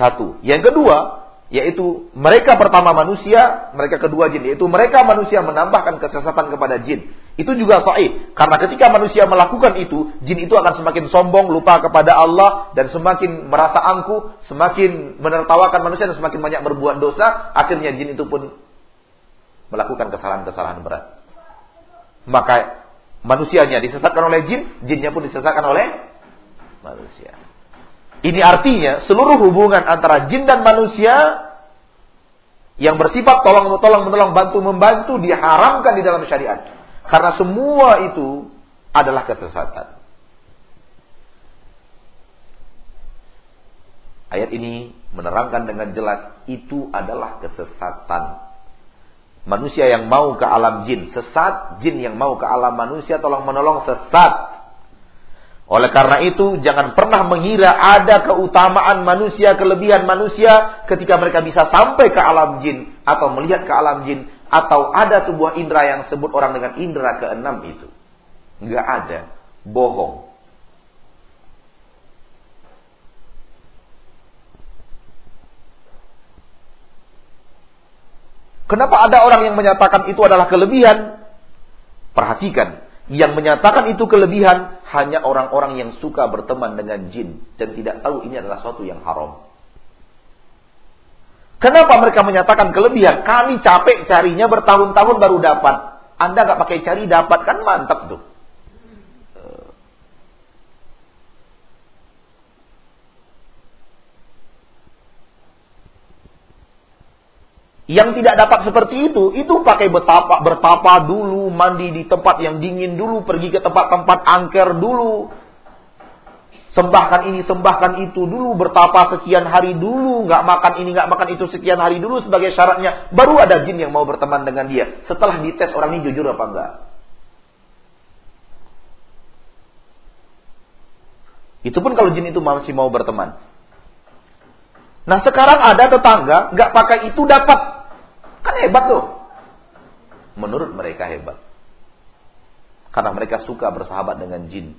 Satu. Yang kedua, yaitu mereka pertama manusia, mereka kedua jin, yaitu mereka manusia menambahkan kesesatan kepada jin. Itu juga sahih, karena ketika manusia melakukan itu, jin itu akan semakin sombong, lupa kepada Allah dan semakin merasa angkuh, semakin menertawakan manusia dan semakin banyak berbuat dosa, akhirnya jin itu pun melakukan kesalahan-kesalahan berat. Maka manusianya disesatkan oleh jin, jinnya pun disesatkan oleh manusia. Ini artinya seluruh hubungan antara jin dan manusia yang bersifat tolong tolong menolong bantu membantu diharamkan di dalam syariat. Karena semua itu adalah kesesatan. Ayat ini menerangkan dengan jelas itu adalah kesesatan. Manusia yang mau ke alam jin sesat, jin yang mau ke alam manusia tolong menolong sesat. Oleh karena itu, jangan pernah mengira ada keutamaan manusia, kelebihan manusia ketika mereka bisa sampai ke alam jin atau melihat ke alam jin atau ada sebuah indera yang sebut orang dengan indera keenam itu. Enggak ada, bohong. Kenapa ada orang yang menyatakan itu adalah kelebihan? Perhatikan, Yang menyatakan itu kelebihan hanya orang-orang yang suka berteman dengan jin dan tidak tahu ini adalah suatu yang haram. Kenapa mereka menyatakan kelebihan? Kami capek carinya bertahun-tahun baru dapat. Anda nggak pakai cari dapat kan mantap tuh. Yang tidak dapat seperti itu, itu pakai betapa, bertapa dulu, mandi di tempat yang dingin dulu, pergi ke tempat-tempat angker dulu. Sembahkan ini, sembahkan itu dulu, bertapa sekian hari dulu, nggak makan ini, nggak makan itu sekian hari dulu sebagai syaratnya. Baru ada jin yang mau berteman dengan dia. Setelah dites orang ini jujur apa enggak. Itu pun kalau jin itu masih mau berteman. Nah sekarang ada tetangga nggak pakai itu dapat Kan hebat tuh. Menurut mereka hebat. Karena mereka suka bersahabat dengan jin.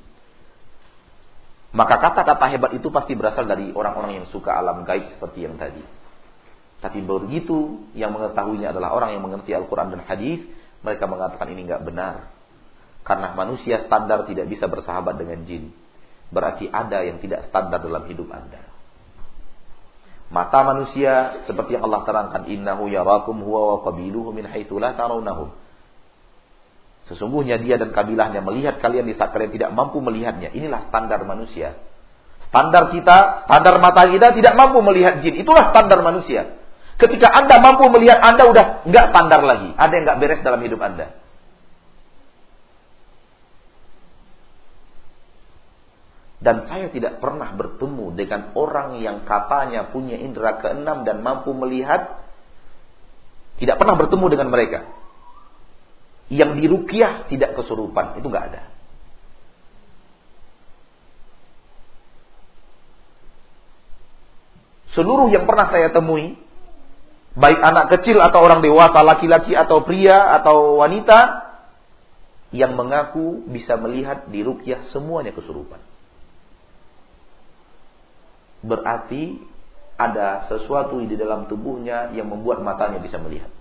Maka kata-kata hebat itu pasti berasal dari orang-orang yang suka alam gaib seperti yang tadi. Tapi begitu yang mengetahuinya adalah orang yang mengerti Al-Quran dan Hadis, mereka mengatakan ini nggak benar. Karena manusia standar tidak bisa bersahabat dengan jin. Berarti ada yang tidak standar dalam hidup Anda. Mata manusia seperti yang Allah terangkan, innahu yarakum huwa wa qabiluhu min haitsu la tarawnahum. Sesungguhnya dia dan kabilahnya melihat kalian di saat kalian tidak mampu melihatnya. Inilah standar manusia. Standar kita, standar mata kita tidak mampu melihat jin. Itulah standar manusia. Ketika Anda mampu melihat, Anda udah nggak standar lagi. Ada yang nggak beres dalam hidup Anda. Dan saya tidak pernah bertemu dengan orang yang katanya punya indera keenam dan mampu melihat. Tidak pernah bertemu dengan mereka. Yang dirukiah tidak kesurupan. Itu nggak ada. Seluruh yang pernah saya temui. Baik anak kecil atau orang dewasa, laki-laki atau pria atau wanita. Yang mengaku bisa melihat di rukyah semuanya kesurupan berarti ada sesuatu di dalam tubuhnya yang membuat matanya bisa melihat.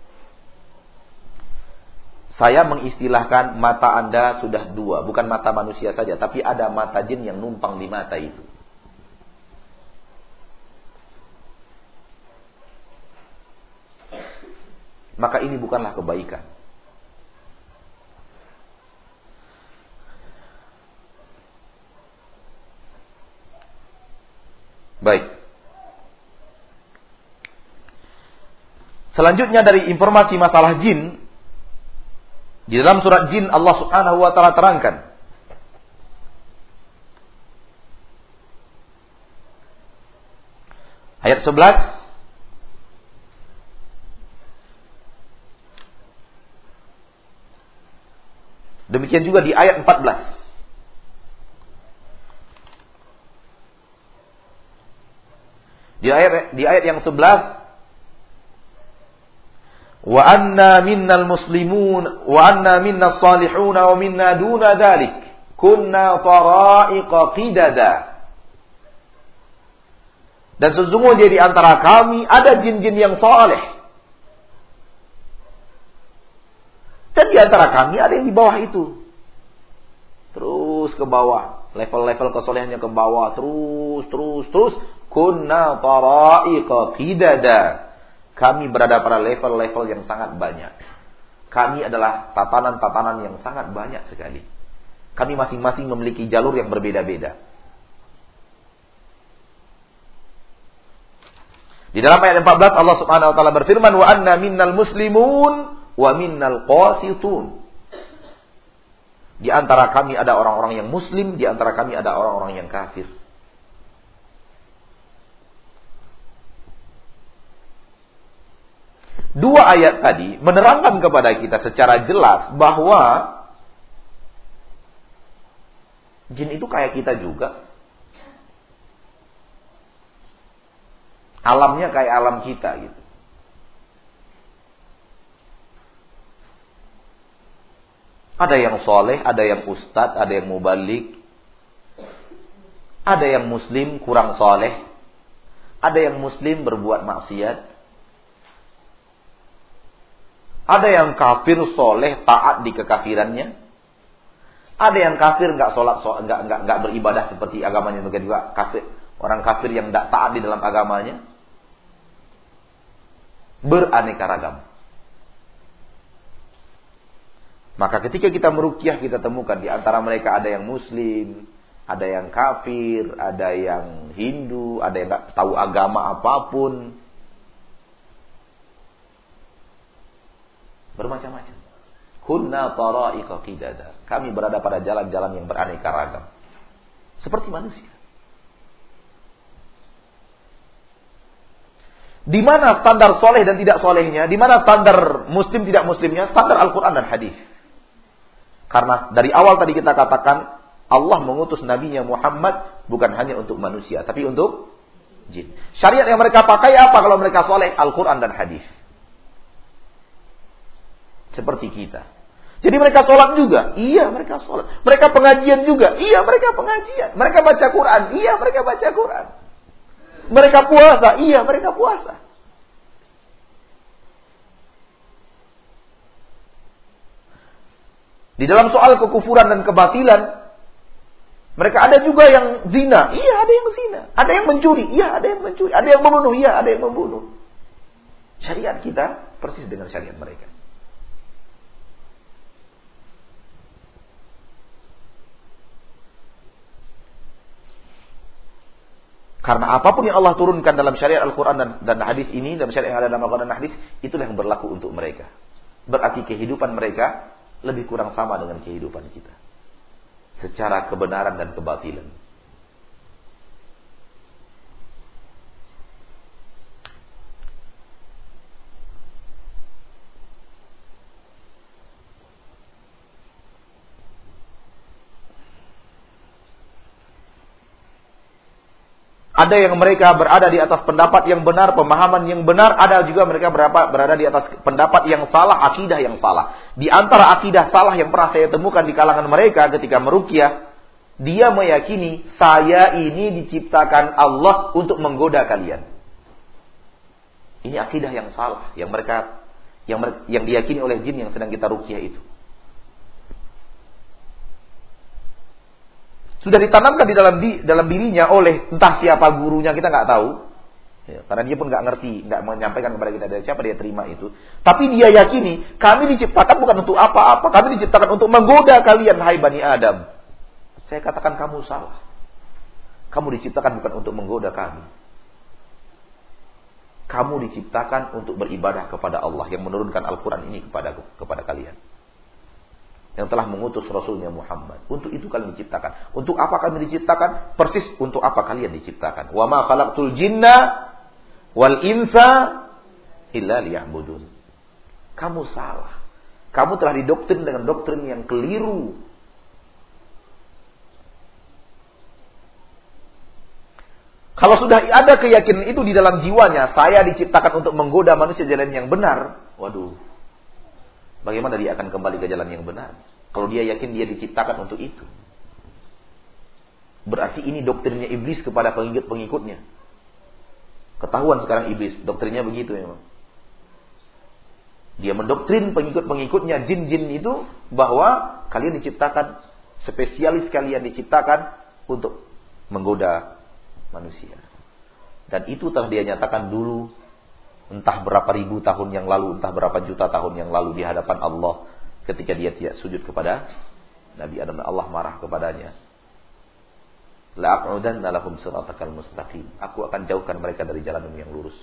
Saya mengistilahkan mata Anda sudah dua, bukan mata manusia saja, tapi ada mata jin yang numpang di mata itu. Maka ini bukanlah kebaikan. Baik. Selanjutnya dari informasi masalah jin di dalam surat jin Allah Subhanahu wa taala terangkan. Ayat 11 Demikian juga di ayat 14 Di ayat di ayat yang 11 Wa anna minnal muslimun wa anna minna salihun wa minna duna dhalik kunna fara'iqa qidada Dan sesungguhnya di antara kami ada jin-jin yang saleh. Dan di antara kami ada yang di bawah itu. Terus ke bawah. Level-level kesolehannya ke bawah. Terus, terus, terus. Kunna tara'iqa qidada. Kami berada pada level-level yang sangat banyak. Kami adalah tatanan-tatanan yang sangat banyak sekali. Kami masing-masing memiliki jalur yang berbeda-beda. Di dalam ayat 14 Allah Subhanahu wa taala berfirman wa anna minnal muslimun wa minnal qasitun. Di antara kami ada orang-orang yang muslim, di antara kami ada orang-orang yang kafir. Dua ayat tadi menerangkan kepada kita secara jelas bahwa jin itu kayak kita juga. Alamnya kayak alam kita gitu. Ada yang soleh, ada yang ustadz, ada yang mubalik. Ada yang muslim kurang soleh. Ada yang muslim berbuat maksiat. Ada yang kafir soleh taat di kekafirannya. Ada yang kafir nggak sholat, nggak nggak nggak beribadah seperti agamanya mungkin juga kafir orang kafir yang tidak taat di dalam agamanya beraneka ragam. Maka ketika kita merukyah kita temukan di antara mereka ada yang muslim, ada yang kafir, ada yang Hindu, ada yang nggak tahu agama apa pun. Bermacam-macam. Kunna tara'iqa qidada. Kami berada pada jalan-jalan yang beraneka ragam. Seperti manusia. Di mana standar soleh dan tidak solehnya? Di mana standar muslim tidak muslimnya? Standar Al-Quran dan hadis. Karena dari awal tadi kita katakan Allah mengutus nabinya Muhammad bukan hanya untuk manusia, tapi untuk jin. Syariat yang mereka pakai apa kalau mereka soleh? Al-Quran dan hadis. Seperti kita. Jadi mereka sholat juga. Iya mereka sholat. Mereka pengajian juga. Iya mereka pengajian. Mereka baca Quran. Iya mereka baca Quran. Mereka puasa. Iya mereka puasa. Di dalam soal kekufuran dan kebatilan, mereka ada juga yang zina. Iya, ada yang zina. Ada yang mencuri. Iya, ada yang mencuri. Ada yang membunuh. Iya, ada yang membunuh. Syariat kita persis dengan syariat mereka. Karena apa pun yang Allah turunkan dalam syariat Al-Quran dan, dan hadis ini, dalam syariat yang ada dalam Al-Quran dan hadis, itulah yang berlaku untuk mereka. Berarti kehidupan mereka lebih kurang sama dengan kehidupan kita. Secara kebenaran dan kebatilan. Ada yang mereka berada di atas pendapat yang benar, pemahaman yang benar. Ada juga mereka berapa berada di atas pendapat yang salah, akidah yang salah. Di antara akidah salah yang pernah saya temukan di kalangan mereka ketika merukyah, dia meyakini saya ini diciptakan Allah untuk menggoda kalian. Ini akidah yang salah yang mereka yang yang diyakini oleh jin yang sedang kita rukyah itu. Sudah ditanamkan di dalam di dalam dirinya oleh entah siapa gurunya kita nggak tahu. Ya, karena dia pun nggak ngerti nggak menyampaikan kepada kita dari siapa dia terima itu. Tapi dia yakini kami diciptakan bukan untuk apa-apa kami diciptakan untuk menggoda kalian hai bani Adam. Saya katakan kamu salah. Kamu diciptakan bukan untuk menggoda kami. Kamu diciptakan untuk beribadah kepada Allah yang menurunkan Al-Quran ini kepada kepada kalian yang telah mengutus Rasulnya Muhammad. Untuk itu kalian diciptakan. Untuk apa kami diciptakan? Persis untuk apa kalian diciptakan. Wa ma khalaqtul jinna wal insa illa liya'budun. Kamu salah. Kamu telah didoktrin dengan doktrin yang keliru. Kalau sudah ada keyakinan itu di dalam jiwanya, saya diciptakan untuk menggoda manusia jalan yang benar. Waduh, Bagaimana dia akan kembali ke jalan yang benar? Kalau dia yakin dia diciptakan untuk itu. Berarti ini doktrinnya iblis kepada pengikut-pengikutnya. Ketahuan sekarang iblis, doktrinnya begitu memang. Dia mendoktrin pengikut-pengikutnya jin-jin itu bahwa kalian diciptakan spesialis kalian diciptakan untuk menggoda manusia. Dan itu telah dia nyatakan dulu entah berapa ribu tahun yang lalu, entah berapa juta tahun yang lalu di hadapan Allah ketika dia tidak sujud kepada Nabi Adam Allah marah kepadanya. La'aqudanna lahum siratakal mustaqim. Aku akan jauhkan mereka dari jalan yang lurus.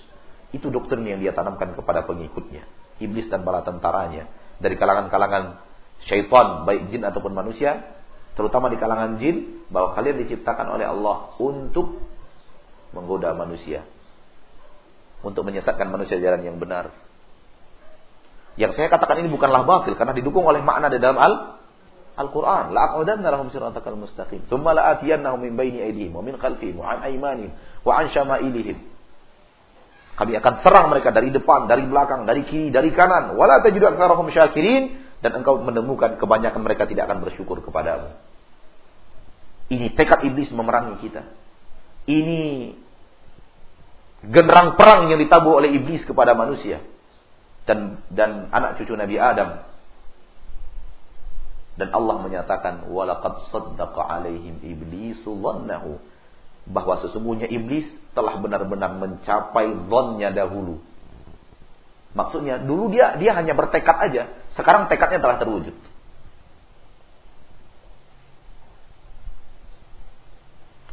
Itu doktrin yang dia tanamkan kepada pengikutnya. Iblis dan bala tentaranya. Dari kalangan-kalangan syaitan, baik jin ataupun manusia. Terutama di kalangan jin. Bahwa kalian diciptakan oleh Allah untuk menggoda manusia untuk menyesatkan manusia jalan yang benar. Yang saya katakan ini bukanlah batil karena didukung oleh makna di dalam Al Al-Qur'an. La'aqudanna lahum siratakal mustaqim. Tsumma la'atiyannahum min baini aydihim wa min khalfihim wa an aymanihim wa an syama'ilihim. Kami akan serang mereka dari depan, dari belakang, dari kiri, dari kanan. Wala tajidu aktsarahum syakirin dan engkau menemukan kebanyakan mereka tidak akan bersyukur kepadamu. Ini tekad iblis memerangi kita. Ini generang perang yang ditabur oleh iblis kepada manusia dan dan anak cucu Nabi Adam. Dan Allah menyatakan walaqad saddaqa alaihim iblisu dhannahu bahwa sesungguhnya iblis telah benar-benar mencapai zonnya dahulu. Maksudnya dulu dia dia hanya bertekad aja, sekarang tekadnya telah terwujud.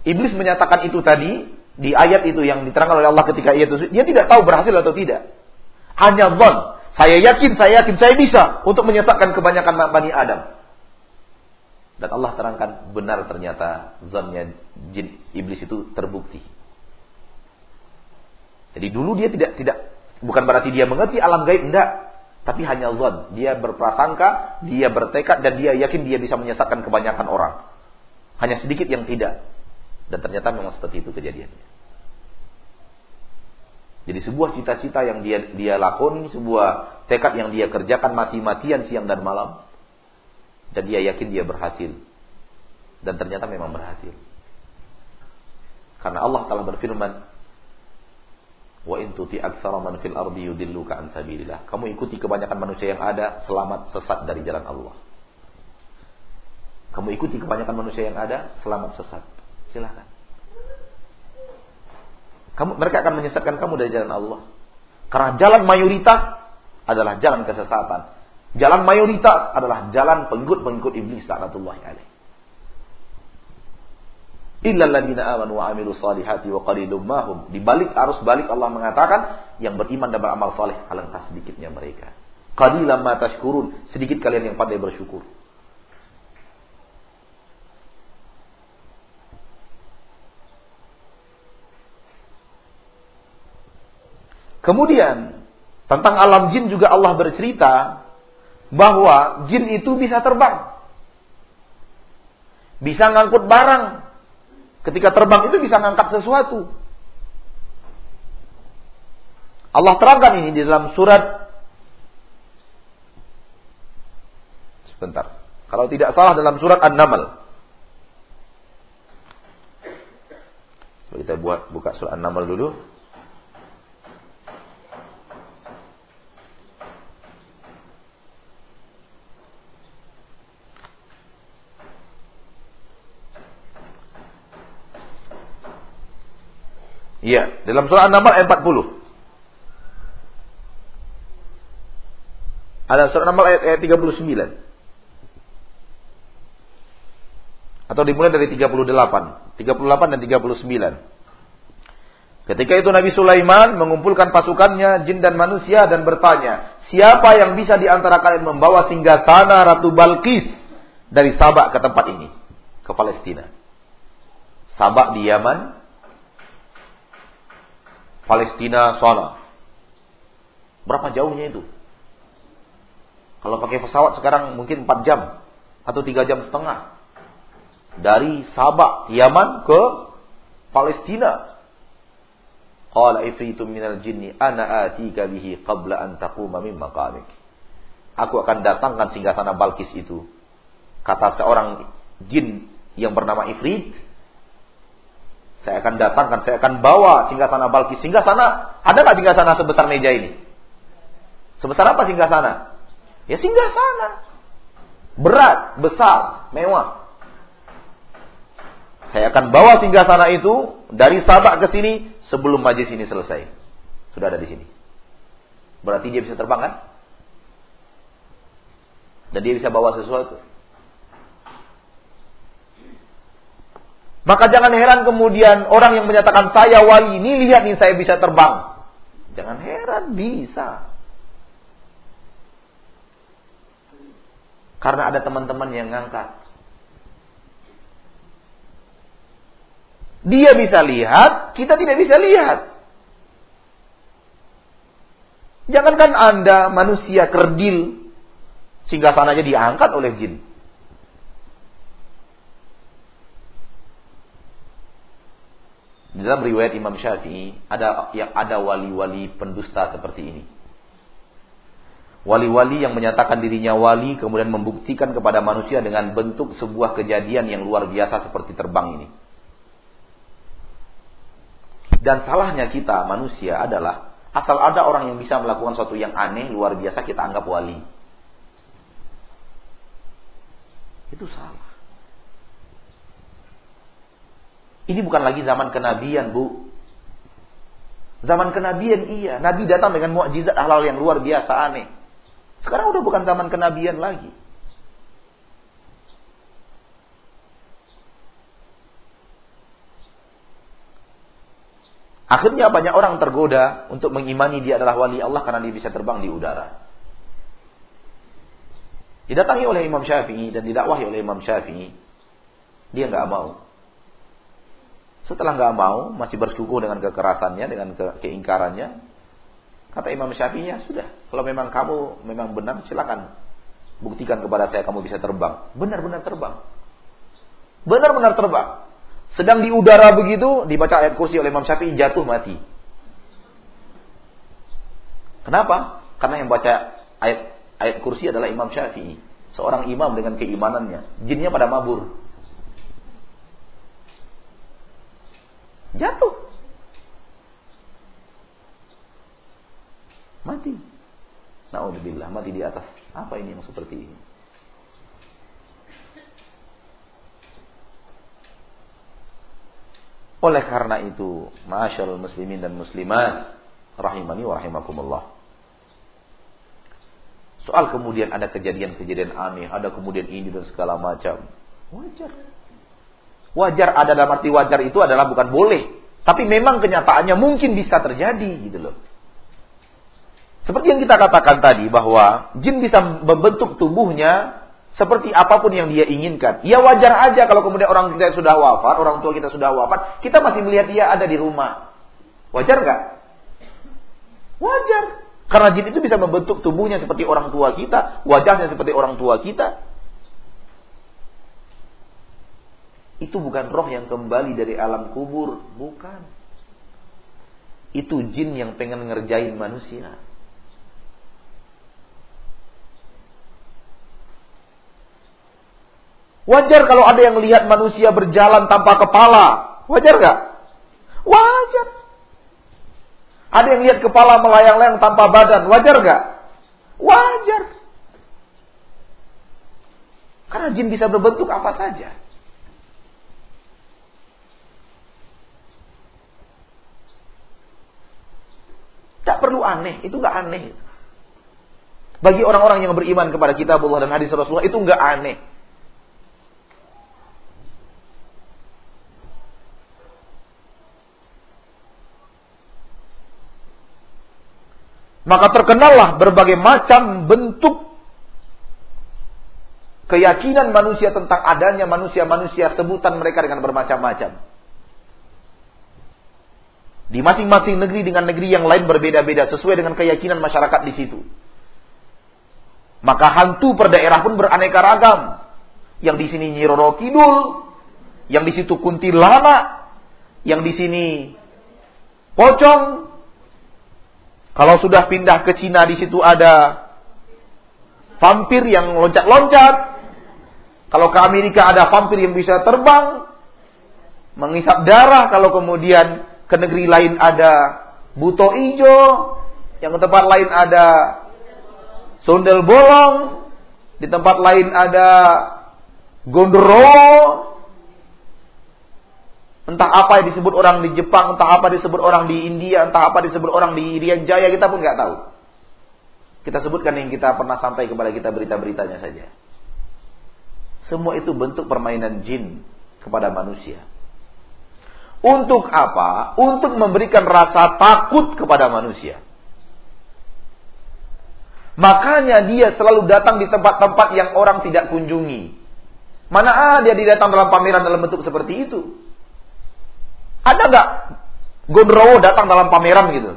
Iblis menyatakan itu tadi di ayat itu yang diterangkan oleh Allah ketika ia itu dia tidak tahu berhasil atau tidak. Hanya zon. Saya yakin, saya yakin, saya bisa untuk menyesatkan kebanyakan Bani Adam. Dan Allah terangkan benar ternyata zonnya jin iblis itu terbukti. Jadi dulu dia tidak tidak bukan berarti dia mengerti alam gaib enggak, tapi hanya zon. Dia berprasangka, dia bertekad dan dia yakin dia bisa menyesatkan kebanyakan orang. Hanya sedikit yang tidak. Dan ternyata memang seperti itu kejadiannya. Jadi sebuah cita-cita yang dia dia lakoni, sebuah tekad yang dia kerjakan mati-matian siang dan malam. Dan dia yakin dia berhasil. Dan ternyata memang berhasil. Karena Allah telah berfirman, Wa in tuti fil ardi yudilluka. Kamu ikuti kebanyakan manusia yang ada, selamat sesat dari jalan Allah. Kamu ikuti kebanyakan manusia yang ada, selamat sesat. Silahkan. Kamu, mereka akan menyesatkan kamu dari jalan Allah. Karena jalan mayoritas adalah jalan kesesatan. Jalan mayoritas adalah jalan pengikut-pengikut iblis laknatullahi alaih. Illa alladziina amanu wa 'amilus salihati wa qalilum mahum. Di balik arus balik Allah mengatakan yang beriman dan beramal saleh alangkah sedikitnya mereka. Qalilan ma tashkurun. Sedikit kalian yang pandai bersyukur. Kemudian tentang alam jin juga Allah bercerita bahwa jin itu bisa terbang. Bisa ngangkut barang. Ketika terbang itu bisa ngangkat sesuatu. Allah terangkan ini di dalam surat Sebentar. Kalau tidak salah dalam surat An-Naml. Kita buat buka surat An-Naml dulu. Iya, dalam surah An-Naml ayat 40. Ada surah An-Naml ayat, ayat 39. Atau dimulai dari 38, 38 dan 39. Ketika itu Nabi Sulaiman mengumpulkan pasukannya jin dan manusia dan bertanya, siapa yang bisa di antara kalian membawa singgah sana Ratu Balkis dari Sabak ke tempat ini, ke Palestina. Sabak di Yaman, Palestina sana. Berapa jauhnya itu? Kalau pakai pesawat sekarang mungkin 4 jam atau 3 jam setengah. Dari Sabah, Yaman ke Palestina. Qala ifritu minal jinni ana atika bihi qabla an taquma min maqamik. Aku akan datangkan singgasana Balkis itu. Kata seorang jin yang bernama Ifrit, saya akan datangkan, saya akan bawa singgah sana Balkis. Singgah sana, ada nggak singgah sana sebesar meja ini? Sebesar apa singgah sana? Ya singgah sana. Berat, besar, mewah. Saya akan bawa singgah sana itu dari Sabak ke sini sebelum majlis ini selesai. Sudah ada di sini. Berarti dia bisa terbang kan? Dan dia bisa bawa sesuatu. Maka jangan heran kemudian orang yang menyatakan saya wali ini lihat nih saya bisa terbang. Jangan heran bisa. Karena ada teman-teman yang ngangkat. Dia bisa lihat, kita tidak bisa lihat. Jangankan Anda manusia kerdil, sehingga sananya diangkat oleh jin. Di dalam riwayat Imam Syafi'i ada yang ada wali-wali pendusta seperti ini. Wali-wali yang menyatakan dirinya wali kemudian membuktikan kepada manusia dengan bentuk sebuah kejadian yang luar biasa seperti terbang ini. Dan salahnya kita manusia adalah asal ada orang yang bisa melakukan sesuatu yang aneh luar biasa kita anggap wali. Itu salah. Ini bukan lagi zaman kenabian, Bu. Zaman kenabian iya, nabi datang dengan mukjizat halal yang luar biasa aneh. Sekarang udah bukan zaman kenabian lagi. Akhirnya banyak orang tergoda untuk mengimani dia adalah wali Allah karena dia bisa terbang di udara. Didatangi oleh Imam Syafi'i dan didakwahi oleh Imam Syafi'i. Dia nggak mau. Setelah nggak mau, masih bersekukuh dengan kekerasannya, dengan ke keingkarannya. Kata Imam Syafi'i, ya sudah. Kalau memang kamu memang benar, silakan buktikan kepada saya kamu bisa terbang. Benar-benar terbang. Benar-benar terbang. Sedang di udara begitu, dibaca ayat kursi oleh Imam Syafi'i, jatuh mati. Kenapa? Karena yang baca ayat ayat kursi adalah Imam Syafi'i. Seorang imam dengan keimanannya. Jinnya pada mabur. Jatuh. Mati. Naudzubillah, mati di atas. Apa ini yang seperti ini? Oleh karena itu, masyaallah muslimin dan muslimat, rahimani wa rahimakumullah. Soal kemudian ada kejadian-kejadian aneh, ada kemudian ini dan segala macam. Wajar. Wajar ada dalam arti wajar itu adalah bukan boleh. Tapi memang kenyataannya mungkin bisa terjadi gitu loh. Seperti yang kita katakan tadi bahwa jin bisa membentuk tubuhnya seperti apa pun yang dia inginkan. Ya wajar aja kalau kemudian orang kita sudah wafat, orang tua kita sudah wafat, kita masih melihat dia ada di rumah. Wajar nggak? Wajar. Karena jin itu bisa membentuk tubuhnya seperti orang tua kita, wajahnya seperti orang tua kita. Itu bukan roh yang kembali dari alam kubur, bukan. Itu jin yang pengen ngerjain manusia. Wajar kalau ada yang lihat manusia berjalan tanpa kepala. Wajar gak? Wajar. Ada yang lihat kepala melayang-layang tanpa badan. Wajar gak? Wajar. Karena jin bisa berbentuk apa saja. Tak perlu aneh, itu gak aneh. Bagi orang-orang yang beriman kepada kitab Allah dan hadis Rasulullah itu gak aneh. Maka terkenallah berbagai macam bentuk keyakinan manusia tentang adanya manusia-manusia sebutan mereka dengan bermacam-macam. Di masing-masing negeri dengan negeri yang lain berbeda-beda sesuai dengan keyakinan masyarakat di situ. Maka hantu per daerah pun beraneka ragam. Yang di sini Nyiroro Kidul, yang di situ Kuntilanak, yang di sini Pocong. Kalau sudah pindah ke Cina di situ ada vampir yang loncat-loncat. Kalau ke Amerika ada vampir yang bisa terbang, mengisap darah. Kalau kemudian ke negeri lain ada buto ijo, yang ke tempat lain ada sondel bolong, di tempat lain ada gondoro, entah apa yang disebut orang di Jepang, entah apa disebut orang di India, entah apa disebut orang di Irian Jaya, kita pun nggak tahu. Kita sebutkan yang kita pernah sampai kepada kita berita-beritanya saja. Semua itu bentuk permainan jin kepada manusia. Untuk apa? Untuk memberikan rasa takut kepada manusia. Makanya dia selalu datang di tempat-tempat yang orang tidak kunjungi. Mana ada dia datang dalam pameran dalam bentuk seperti itu? Ada nggak Gondrowo datang dalam pameran gitu?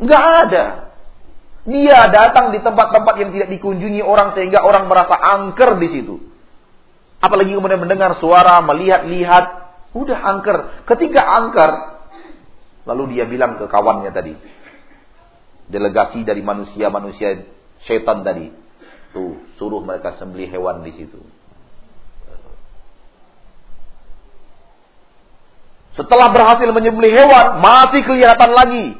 Nggak ada. Dia datang di tempat-tempat yang tidak dikunjungi orang sehingga orang merasa angker di situ. Apalagi kemudian mendengar suara, melihat-lihat, Udah angker. Ketika angker, lalu dia bilang ke kawannya tadi. Delegasi dari manusia-manusia setan tadi. Tuh, suruh mereka sembelih hewan di situ. Setelah berhasil menyembelih hewan, masih kelihatan lagi.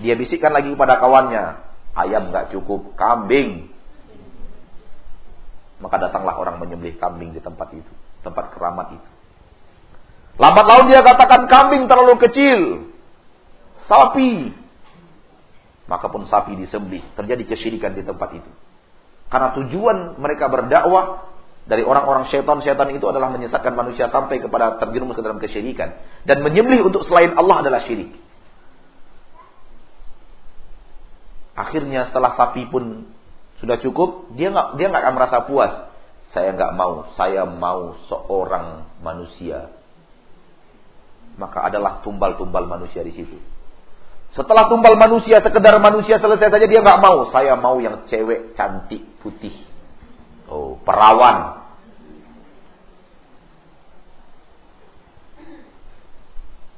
Dia bisikkan lagi kepada kawannya, ayam nggak cukup, kambing. Maka datanglah orang menyembelih kambing di tempat itu, tempat keramat itu. Lambat laun dia katakan kambing terlalu kecil. Sapi. Maka pun sapi disembelih. Terjadi kesyirikan di tempat itu. Karena tujuan mereka berdakwah dari orang-orang syaitan-syaitan itu adalah menyesatkan manusia sampai kepada terjerumus ke dalam kesyirikan. Dan menyembelih untuk selain Allah adalah syirik. Akhirnya setelah sapi pun sudah cukup, dia nggak dia nggak akan merasa puas. Saya nggak mau, saya mau seorang manusia maka adalah tumbal-tumbal manusia di situ. Setelah tumbal manusia, sekedar manusia selesai saja dia nggak mau. Saya mau yang cewek cantik putih. Oh, perawan.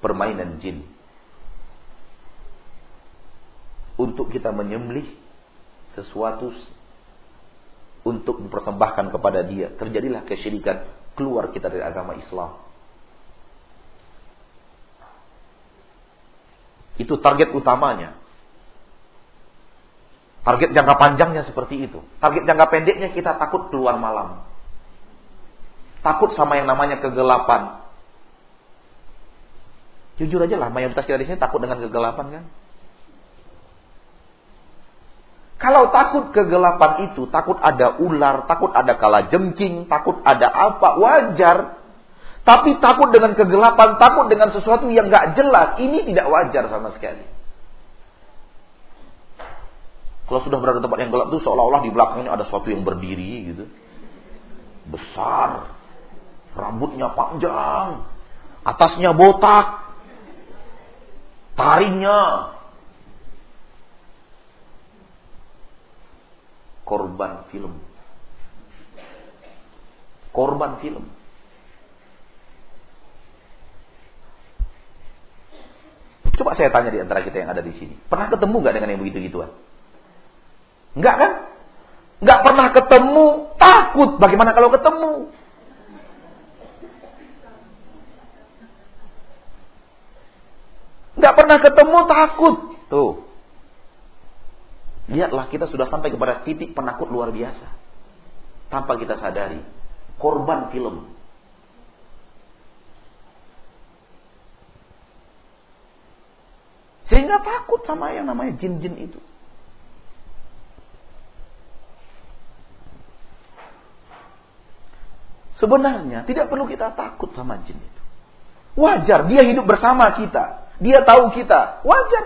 Permainan jin. Untuk kita menyembelih sesuatu untuk mempersembahkan kepada dia. Terjadilah kesyirikan. Keluar kita dari agama Islam. Itu target utamanya. Target jangka panjangnya seperti itu. Target jangka pendeknya kita takut keluar malam. Takut sama yang namanya kegelapan. Jujur aja lah, mayoritas kita di sini takut dengan kegelapan kan? Kalau takut kegelapan itu, takut ada ular, takut ada kala jengking, takut ada apa, wajar. Tapi takut dengan kegelapan, takut dengan sesuatu yang gak jelas, ini tidak wajar sama sekali. Kalau sudah berada di tempat yang gelap itu seolah-olah di belakangnya ada sesuatu yang berdiri gitu. Besar. Rambutnya panjang. Atasnya botak. Tarinya. Korban film. Korban film. Coba saya tanya di antara kita yang ada di sini. Pernah ketemu nggak dengan yang begitu-gituan? Enggak kan? Enggak pernah ketemu, takut. Bagaimana kalau ketemu? Enggak pernah ketemu, takut. Tuh. Lihatlah kita sudah sampai kepada titik penakut luar biasa. Tanpa kita sadari. Korban film. Sehingga takut sama yang namanya jin-jin itu. Sebenarnya tidak perlu kita takut sama jin itu. Wajar, dia hidup bersama kita. Dia tahu kita. Wajar.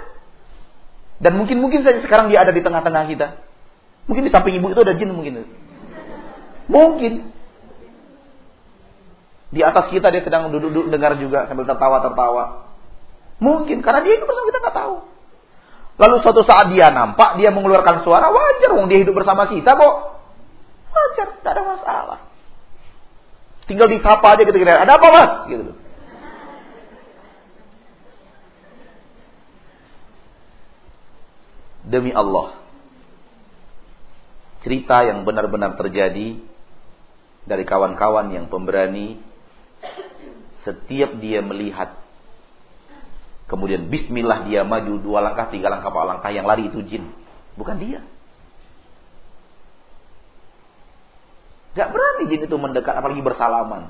Dan mungkin-mungkin saja sekarang dia ada di tengah-tengah kita. Mungkin di samping ibu itu ada jin mungkin. Mungkin. Di atas kita dia sedang duduk-duduk dengar juga sambil tertawa-tertawa. Mungkin karena dia hidup bersama kita nggak tahu. Lalu suatu saat dia nampak dia mengeluarkan suara wajar, wong dia hidup bersama kita kok. Wajar, tidak ada masalah. Tinggal disapa aja gitu kira ada apa mas? Gitu Demi Allah. Cerita yang benar-benar terjadi dari kawan-kawan yang pemberani setiap dia melihat Kemudian bismillah dia maju dua langkah, tiga langkah, empat langkah. Yang lari itu jin. Bukan dia. Gak berani jin itu mendekat, apalagi bersalaman.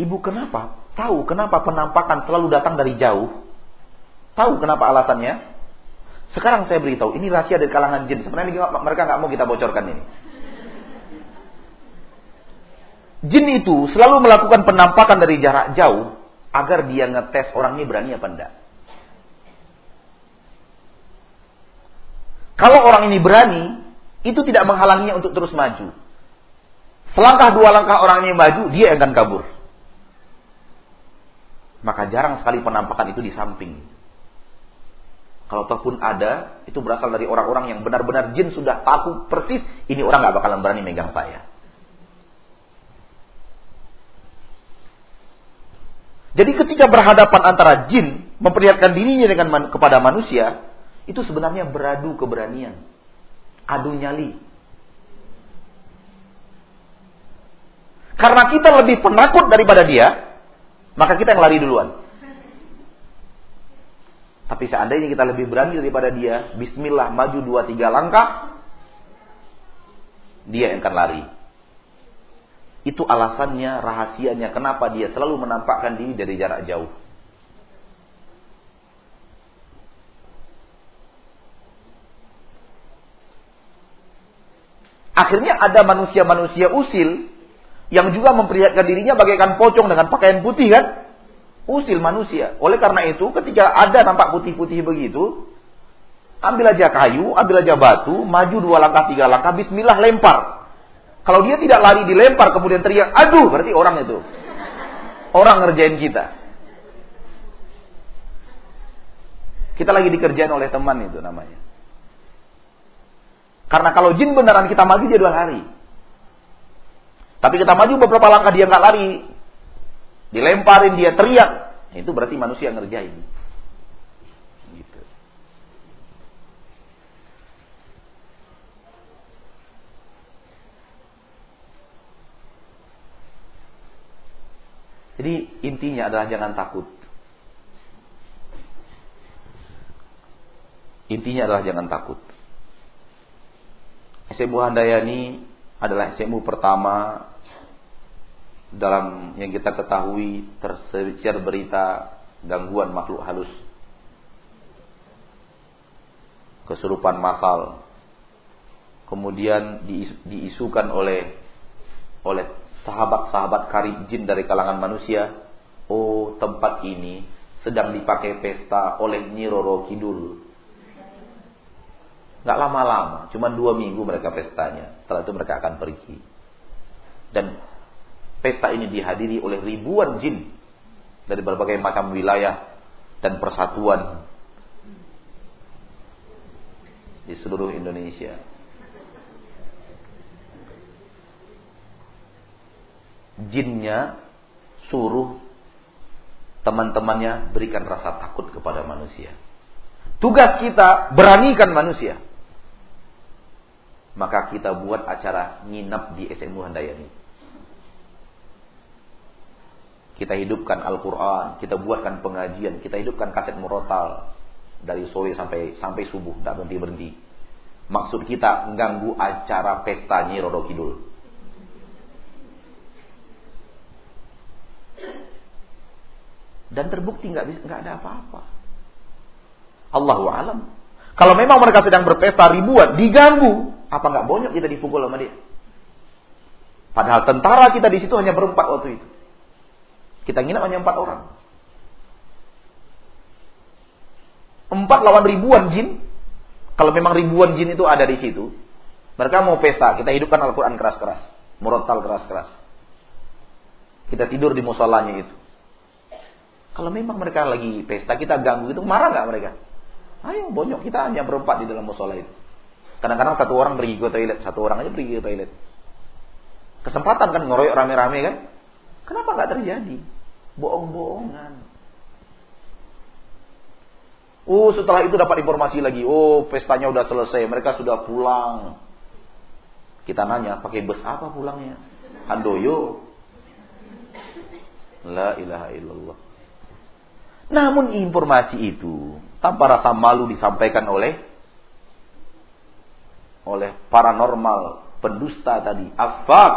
Ibu kenapa? Tahu kenapa penampakan selalu datang dari jauh? Tahu kenapa alasannya? Sekarang saya beritahu, ini rahasia dari kalangan jin. Sebenarnya mereka nggak mau kita bocorkan ini. Jin itu selalu melakukan penampakan dari jarak jauh agar dia ngetes orang ini berani apa enggak. Kalau orang ini berani, itu tidak menghalanginya untuk terus maju. Selangkah dua langkah orang ini maju, dia akan kabur. Maka jarang sekali penampakan itu di samping. Kalau ataupun ada, itu berasal dari orang-orang yang benar-benar jin sudah tahu persis, ini orang nggak bakalan berani megang saya. Jadi ketika berhadapan antara jin memperlihatkan dirinya dengan man, kepada manusia, itu sebenarnya beradu keberanian, adu nyali. Karena kita lebih penakut daripada dia, maka kita yang lari duluan. Tapi seandainya kita lebih berani daripada dia, bismillah maju dua tiga langkah, dia yang akan lari. Itu alasannya, rahasianya kenapa dia selalu menampakkan diri dari jarak jauh. Akhirnya ada manusia-manusia usil yang juga memperlihatkan dirinya bagaikan pocong dengan pakaian putih kan? Usil manusia. Oleh karena itu ketika ada nampak putih-putih begitu, ambil aja kayu, ambil aja batu, maju dua langkah, tiga langkah, bismillah lempar. Kalau dia tidak lari dilempar kemudian teriak, aduh berarti orang itu. Orang ngerjain kita. Kita lagi dikerjain oleh teman itu namanya. Karena kalau jin beneran kita maju dia dua lari. Tapi kita maju beberapa langkah dia nggak lari. Dilemparin dia teriak. Itu berarti manusia ngerjain. Jadi intinya adalah jangan takut. Intinya adalah jangan takut. SMU Handayani adalah SMU pertama dalam yang kita ketahui tersebar berita gangguan makhluk halus. Kesurupan massal. Kemudian diisukan oleh oleh sahabat-sahabat karib jin dari kalangan manusia, oh tempat ini sedang dipakai pesta oleh Nyi Roro Kidul. Gak lama-lama, cuma dua minggu mereka pestanya. Setelah itu mereka akan pergi. Dan pesta ini dihadiri oleh ribuan jin dari berbagai macam wilayah dan persatuan di seluruh Indonesia. Jinnya suruh teman-temannya berikan rasa takut kepada manusia. Tugas kita beranikan manusia. Maka kita buat acara nginap di SMU Handayani. Kita hidupkan Al-Quran, kita buatkan pengajian, kita hidupkan kaset murotal dari sore sampai sampai subuh, tidak berhenti berhenti. Maksud kita mengganggu acara pesta Nyi Kidul. Dan terbukti nggak nggak ada apa-apa. Allahu alam. Kalau memang mereka sedang berpesta ribuan, diganggu, apa nggak bonyok kita dipukul sama dia? Padahal tentara kita di situ hanya berempat waktu itu. Kita nginap hanya empat orang. Empat lawan ribuan jin. Kalau memang ribuan jin itu ada di situ, mereka mau pesta, kita hidupkan Al-Quran keras-keras. Murotal keras-keras. Kita tidur di musolanya itu. Kalau memang mereka lagi pesta, kita ganggu itu, marah nggak mereka? Ayo bonyok, kita hanya berempat di dalam musola itu. Kadang-kadang satu orang pergi ke toilet, satu orang aja pergi ke toilet. Kesempatan kan ngeroyok rame-rame kan? Kenapa nggak terjadi? Bohong-bohongan. Oh setelah itu dapat informasi lagi, oh pestanya udah selesai, mereka sudah pulang. Kita nanya, pakai bus apa pulangnya? Handoyo. La ilaha illallah. Namun informasi itu tanpa rasa malu disampaikan oleh oleh paranormal pendusta tadi, afak,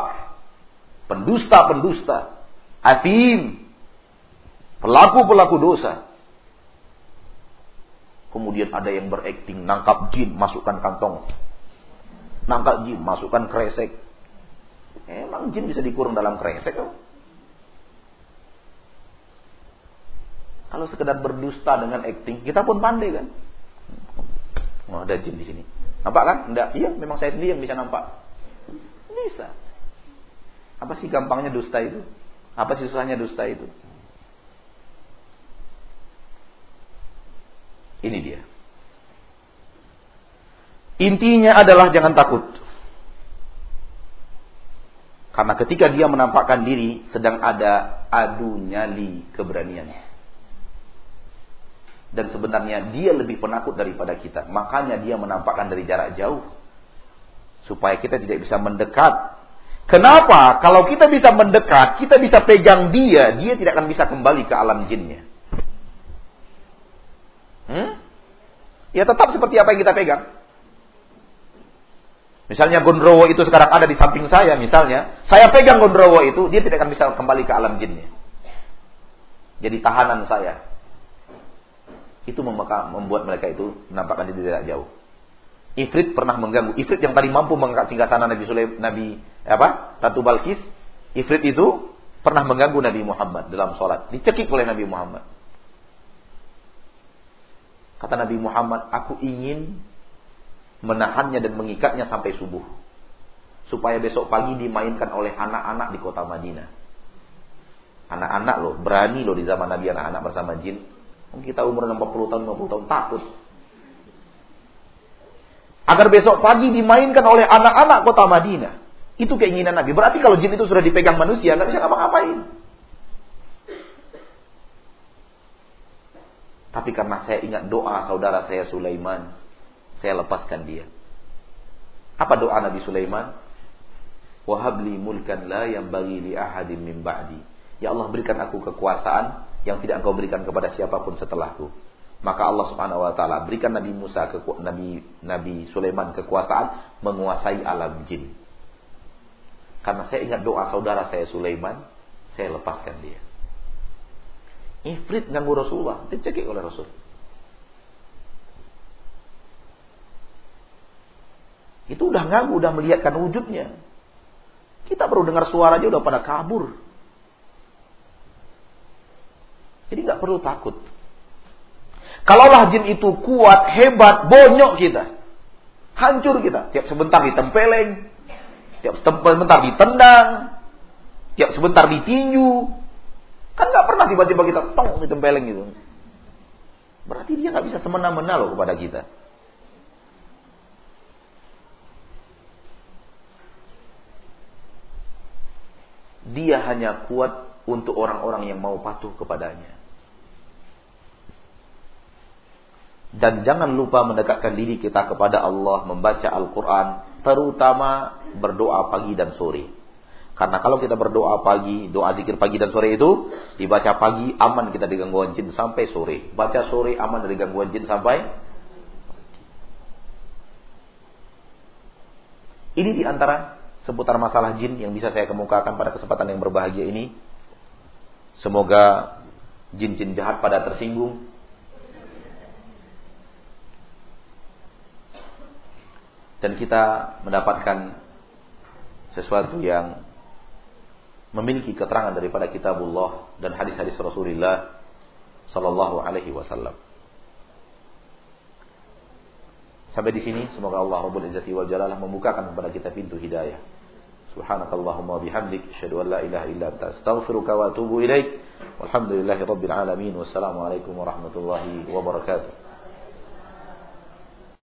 pendusta-pendusta, atim, pelaku-pelaku dosa. Kemudian ada yang berakting nangkap jin, masukkan kantong. Nangkap jin, masukkan kresek. Emang jin bisa dikurung dalam kresek? Oh? Kalau sekedar berdusta dengan acting, kita pun pandai kan? Oh, ada jin di sini. Nampak kan? Enggak. Iya, memang saya sendiri yang bisa nampak. Bisa. Apa sih gampangnya dusta itu? Apa sih susahnya dusta itu? Ini dia. Intinya adalah jangan takut. Karena ketika dia menampakkan diri sedang ada adu nyali keberanian dan sebenarnya dia lebih penakut daripada kita. Makanya dia menampakkan dari jarak jauh supaya kita tidak bisa mendekat. Kenapa? Kalau kita bisa mendekat, kita bisa pegang dia, dia tidak akan bisa kembali ke alam jinnya. Hmm? Ya tetap seperti apa yang kita pegang. Misalnya gondrowo itu sekarang ada di samping saya, misalnya, saya pegang gondrowo itu, dia tidak akan bisa kembali ke alam jinnya. Jadi tahanan saya. Itu membuat mereka itu menampakkan diri tidak jauh. Ifrit pernah mengganggu. Ifrit yang tadi mampu mengangkat singgasana Nabi Sulaim, Nabi apa? Ratu Balkis. Ifrit itu pernah mengganggu Nabi Muhammad dalam sholat. Dicekik oleh Nabi Muhammad. Kata Nabi Muhammad, aku ingin menahannya dan mengikatnya sampai subuh. Supaya besok pagi dimainkan oleh anak-anak di kota Madinah. Anak-anak loh, berani loh di zaman Nabi anak-anak bersama jin. Kita umur 40 tahun, 50 tahun, takut. Agar besok pagi dimainkan oleh anak-anak kota Madinah. Itu keinginan Nabi. Berarti kalau jin itu sudah dipegang manusia, nggak bisa ngapa-ngapain. Tapi karena saya ingat doa saudara saya Sulaiman, saya lepaskan dia. Apa doa Nabi Sulaiman? Wahabli mulkan la yang bagi li ahadin min ba'di. Ya Allah berikan aku kekuasaan yang tidak engkau berikan kepada siapa pun setelahku. Maka Allah Subhanahu wa taala berikan Nabi Musa ke Nabi Nabi Sulaiman kekuasaan menguasai alam jin. Karena saya ingat doa saudara saya Sulaiman, saya lepaskan dia. Ifrit ganggu Rasulullah, dicekik oleh Rasul. Itu udah ganggu, udah melihatkan wujudnya. Kita baru dengar suara aja udah pada kabur. Jadi nggak perlu takut. Kalaulah jin itu kuat, hebat, bonyok kita. Hancur kita. Tiap sebentar ditempeleng. Tiap sebentar ditendang. Tiap sebentar ditinju. Kan nggak pernah tiba-tiba kita tong ditempeleng gitu. Berarti dia nggak bisa semena-mena loh kepada kita. dia hanya kuat untuk orang-orang yang mau patuh kepadanya. Dan jangan lupa mendekatkan diri kita kepada Allah, membaca Al-Quran, terutama berdoa pagi dan sore. Karena kalau kita berdoa pagi, doa zikir pagi dan sore itu, dibaca pagi aman kita dari gangguan jin sampai sore. Baca sore aman dari gangguan jin sampai Ini di antara seputar masalah jin yang bisa saya kemukakan pada kesempatan yang berbahagia ini. Semoga jin-jin jahat pada tersinggung. Dan kita mendapatkan sesuatu yang memiliki keterangan daripada kitabullah dan hadis-hadis Rasulullah sallallahu alaihi wasallam. Sampai di sini semoga Allah Rabbul Izzati wal Jalalah membukakan kepada kita pintu hidayah. سبحانك اللهم وبحمدك أشهد أن لا إله إلا أنت أستغفرك وأتوب إليك والحمد لله رب العالمين والسلام عليكم ورحمة الله وبركاته.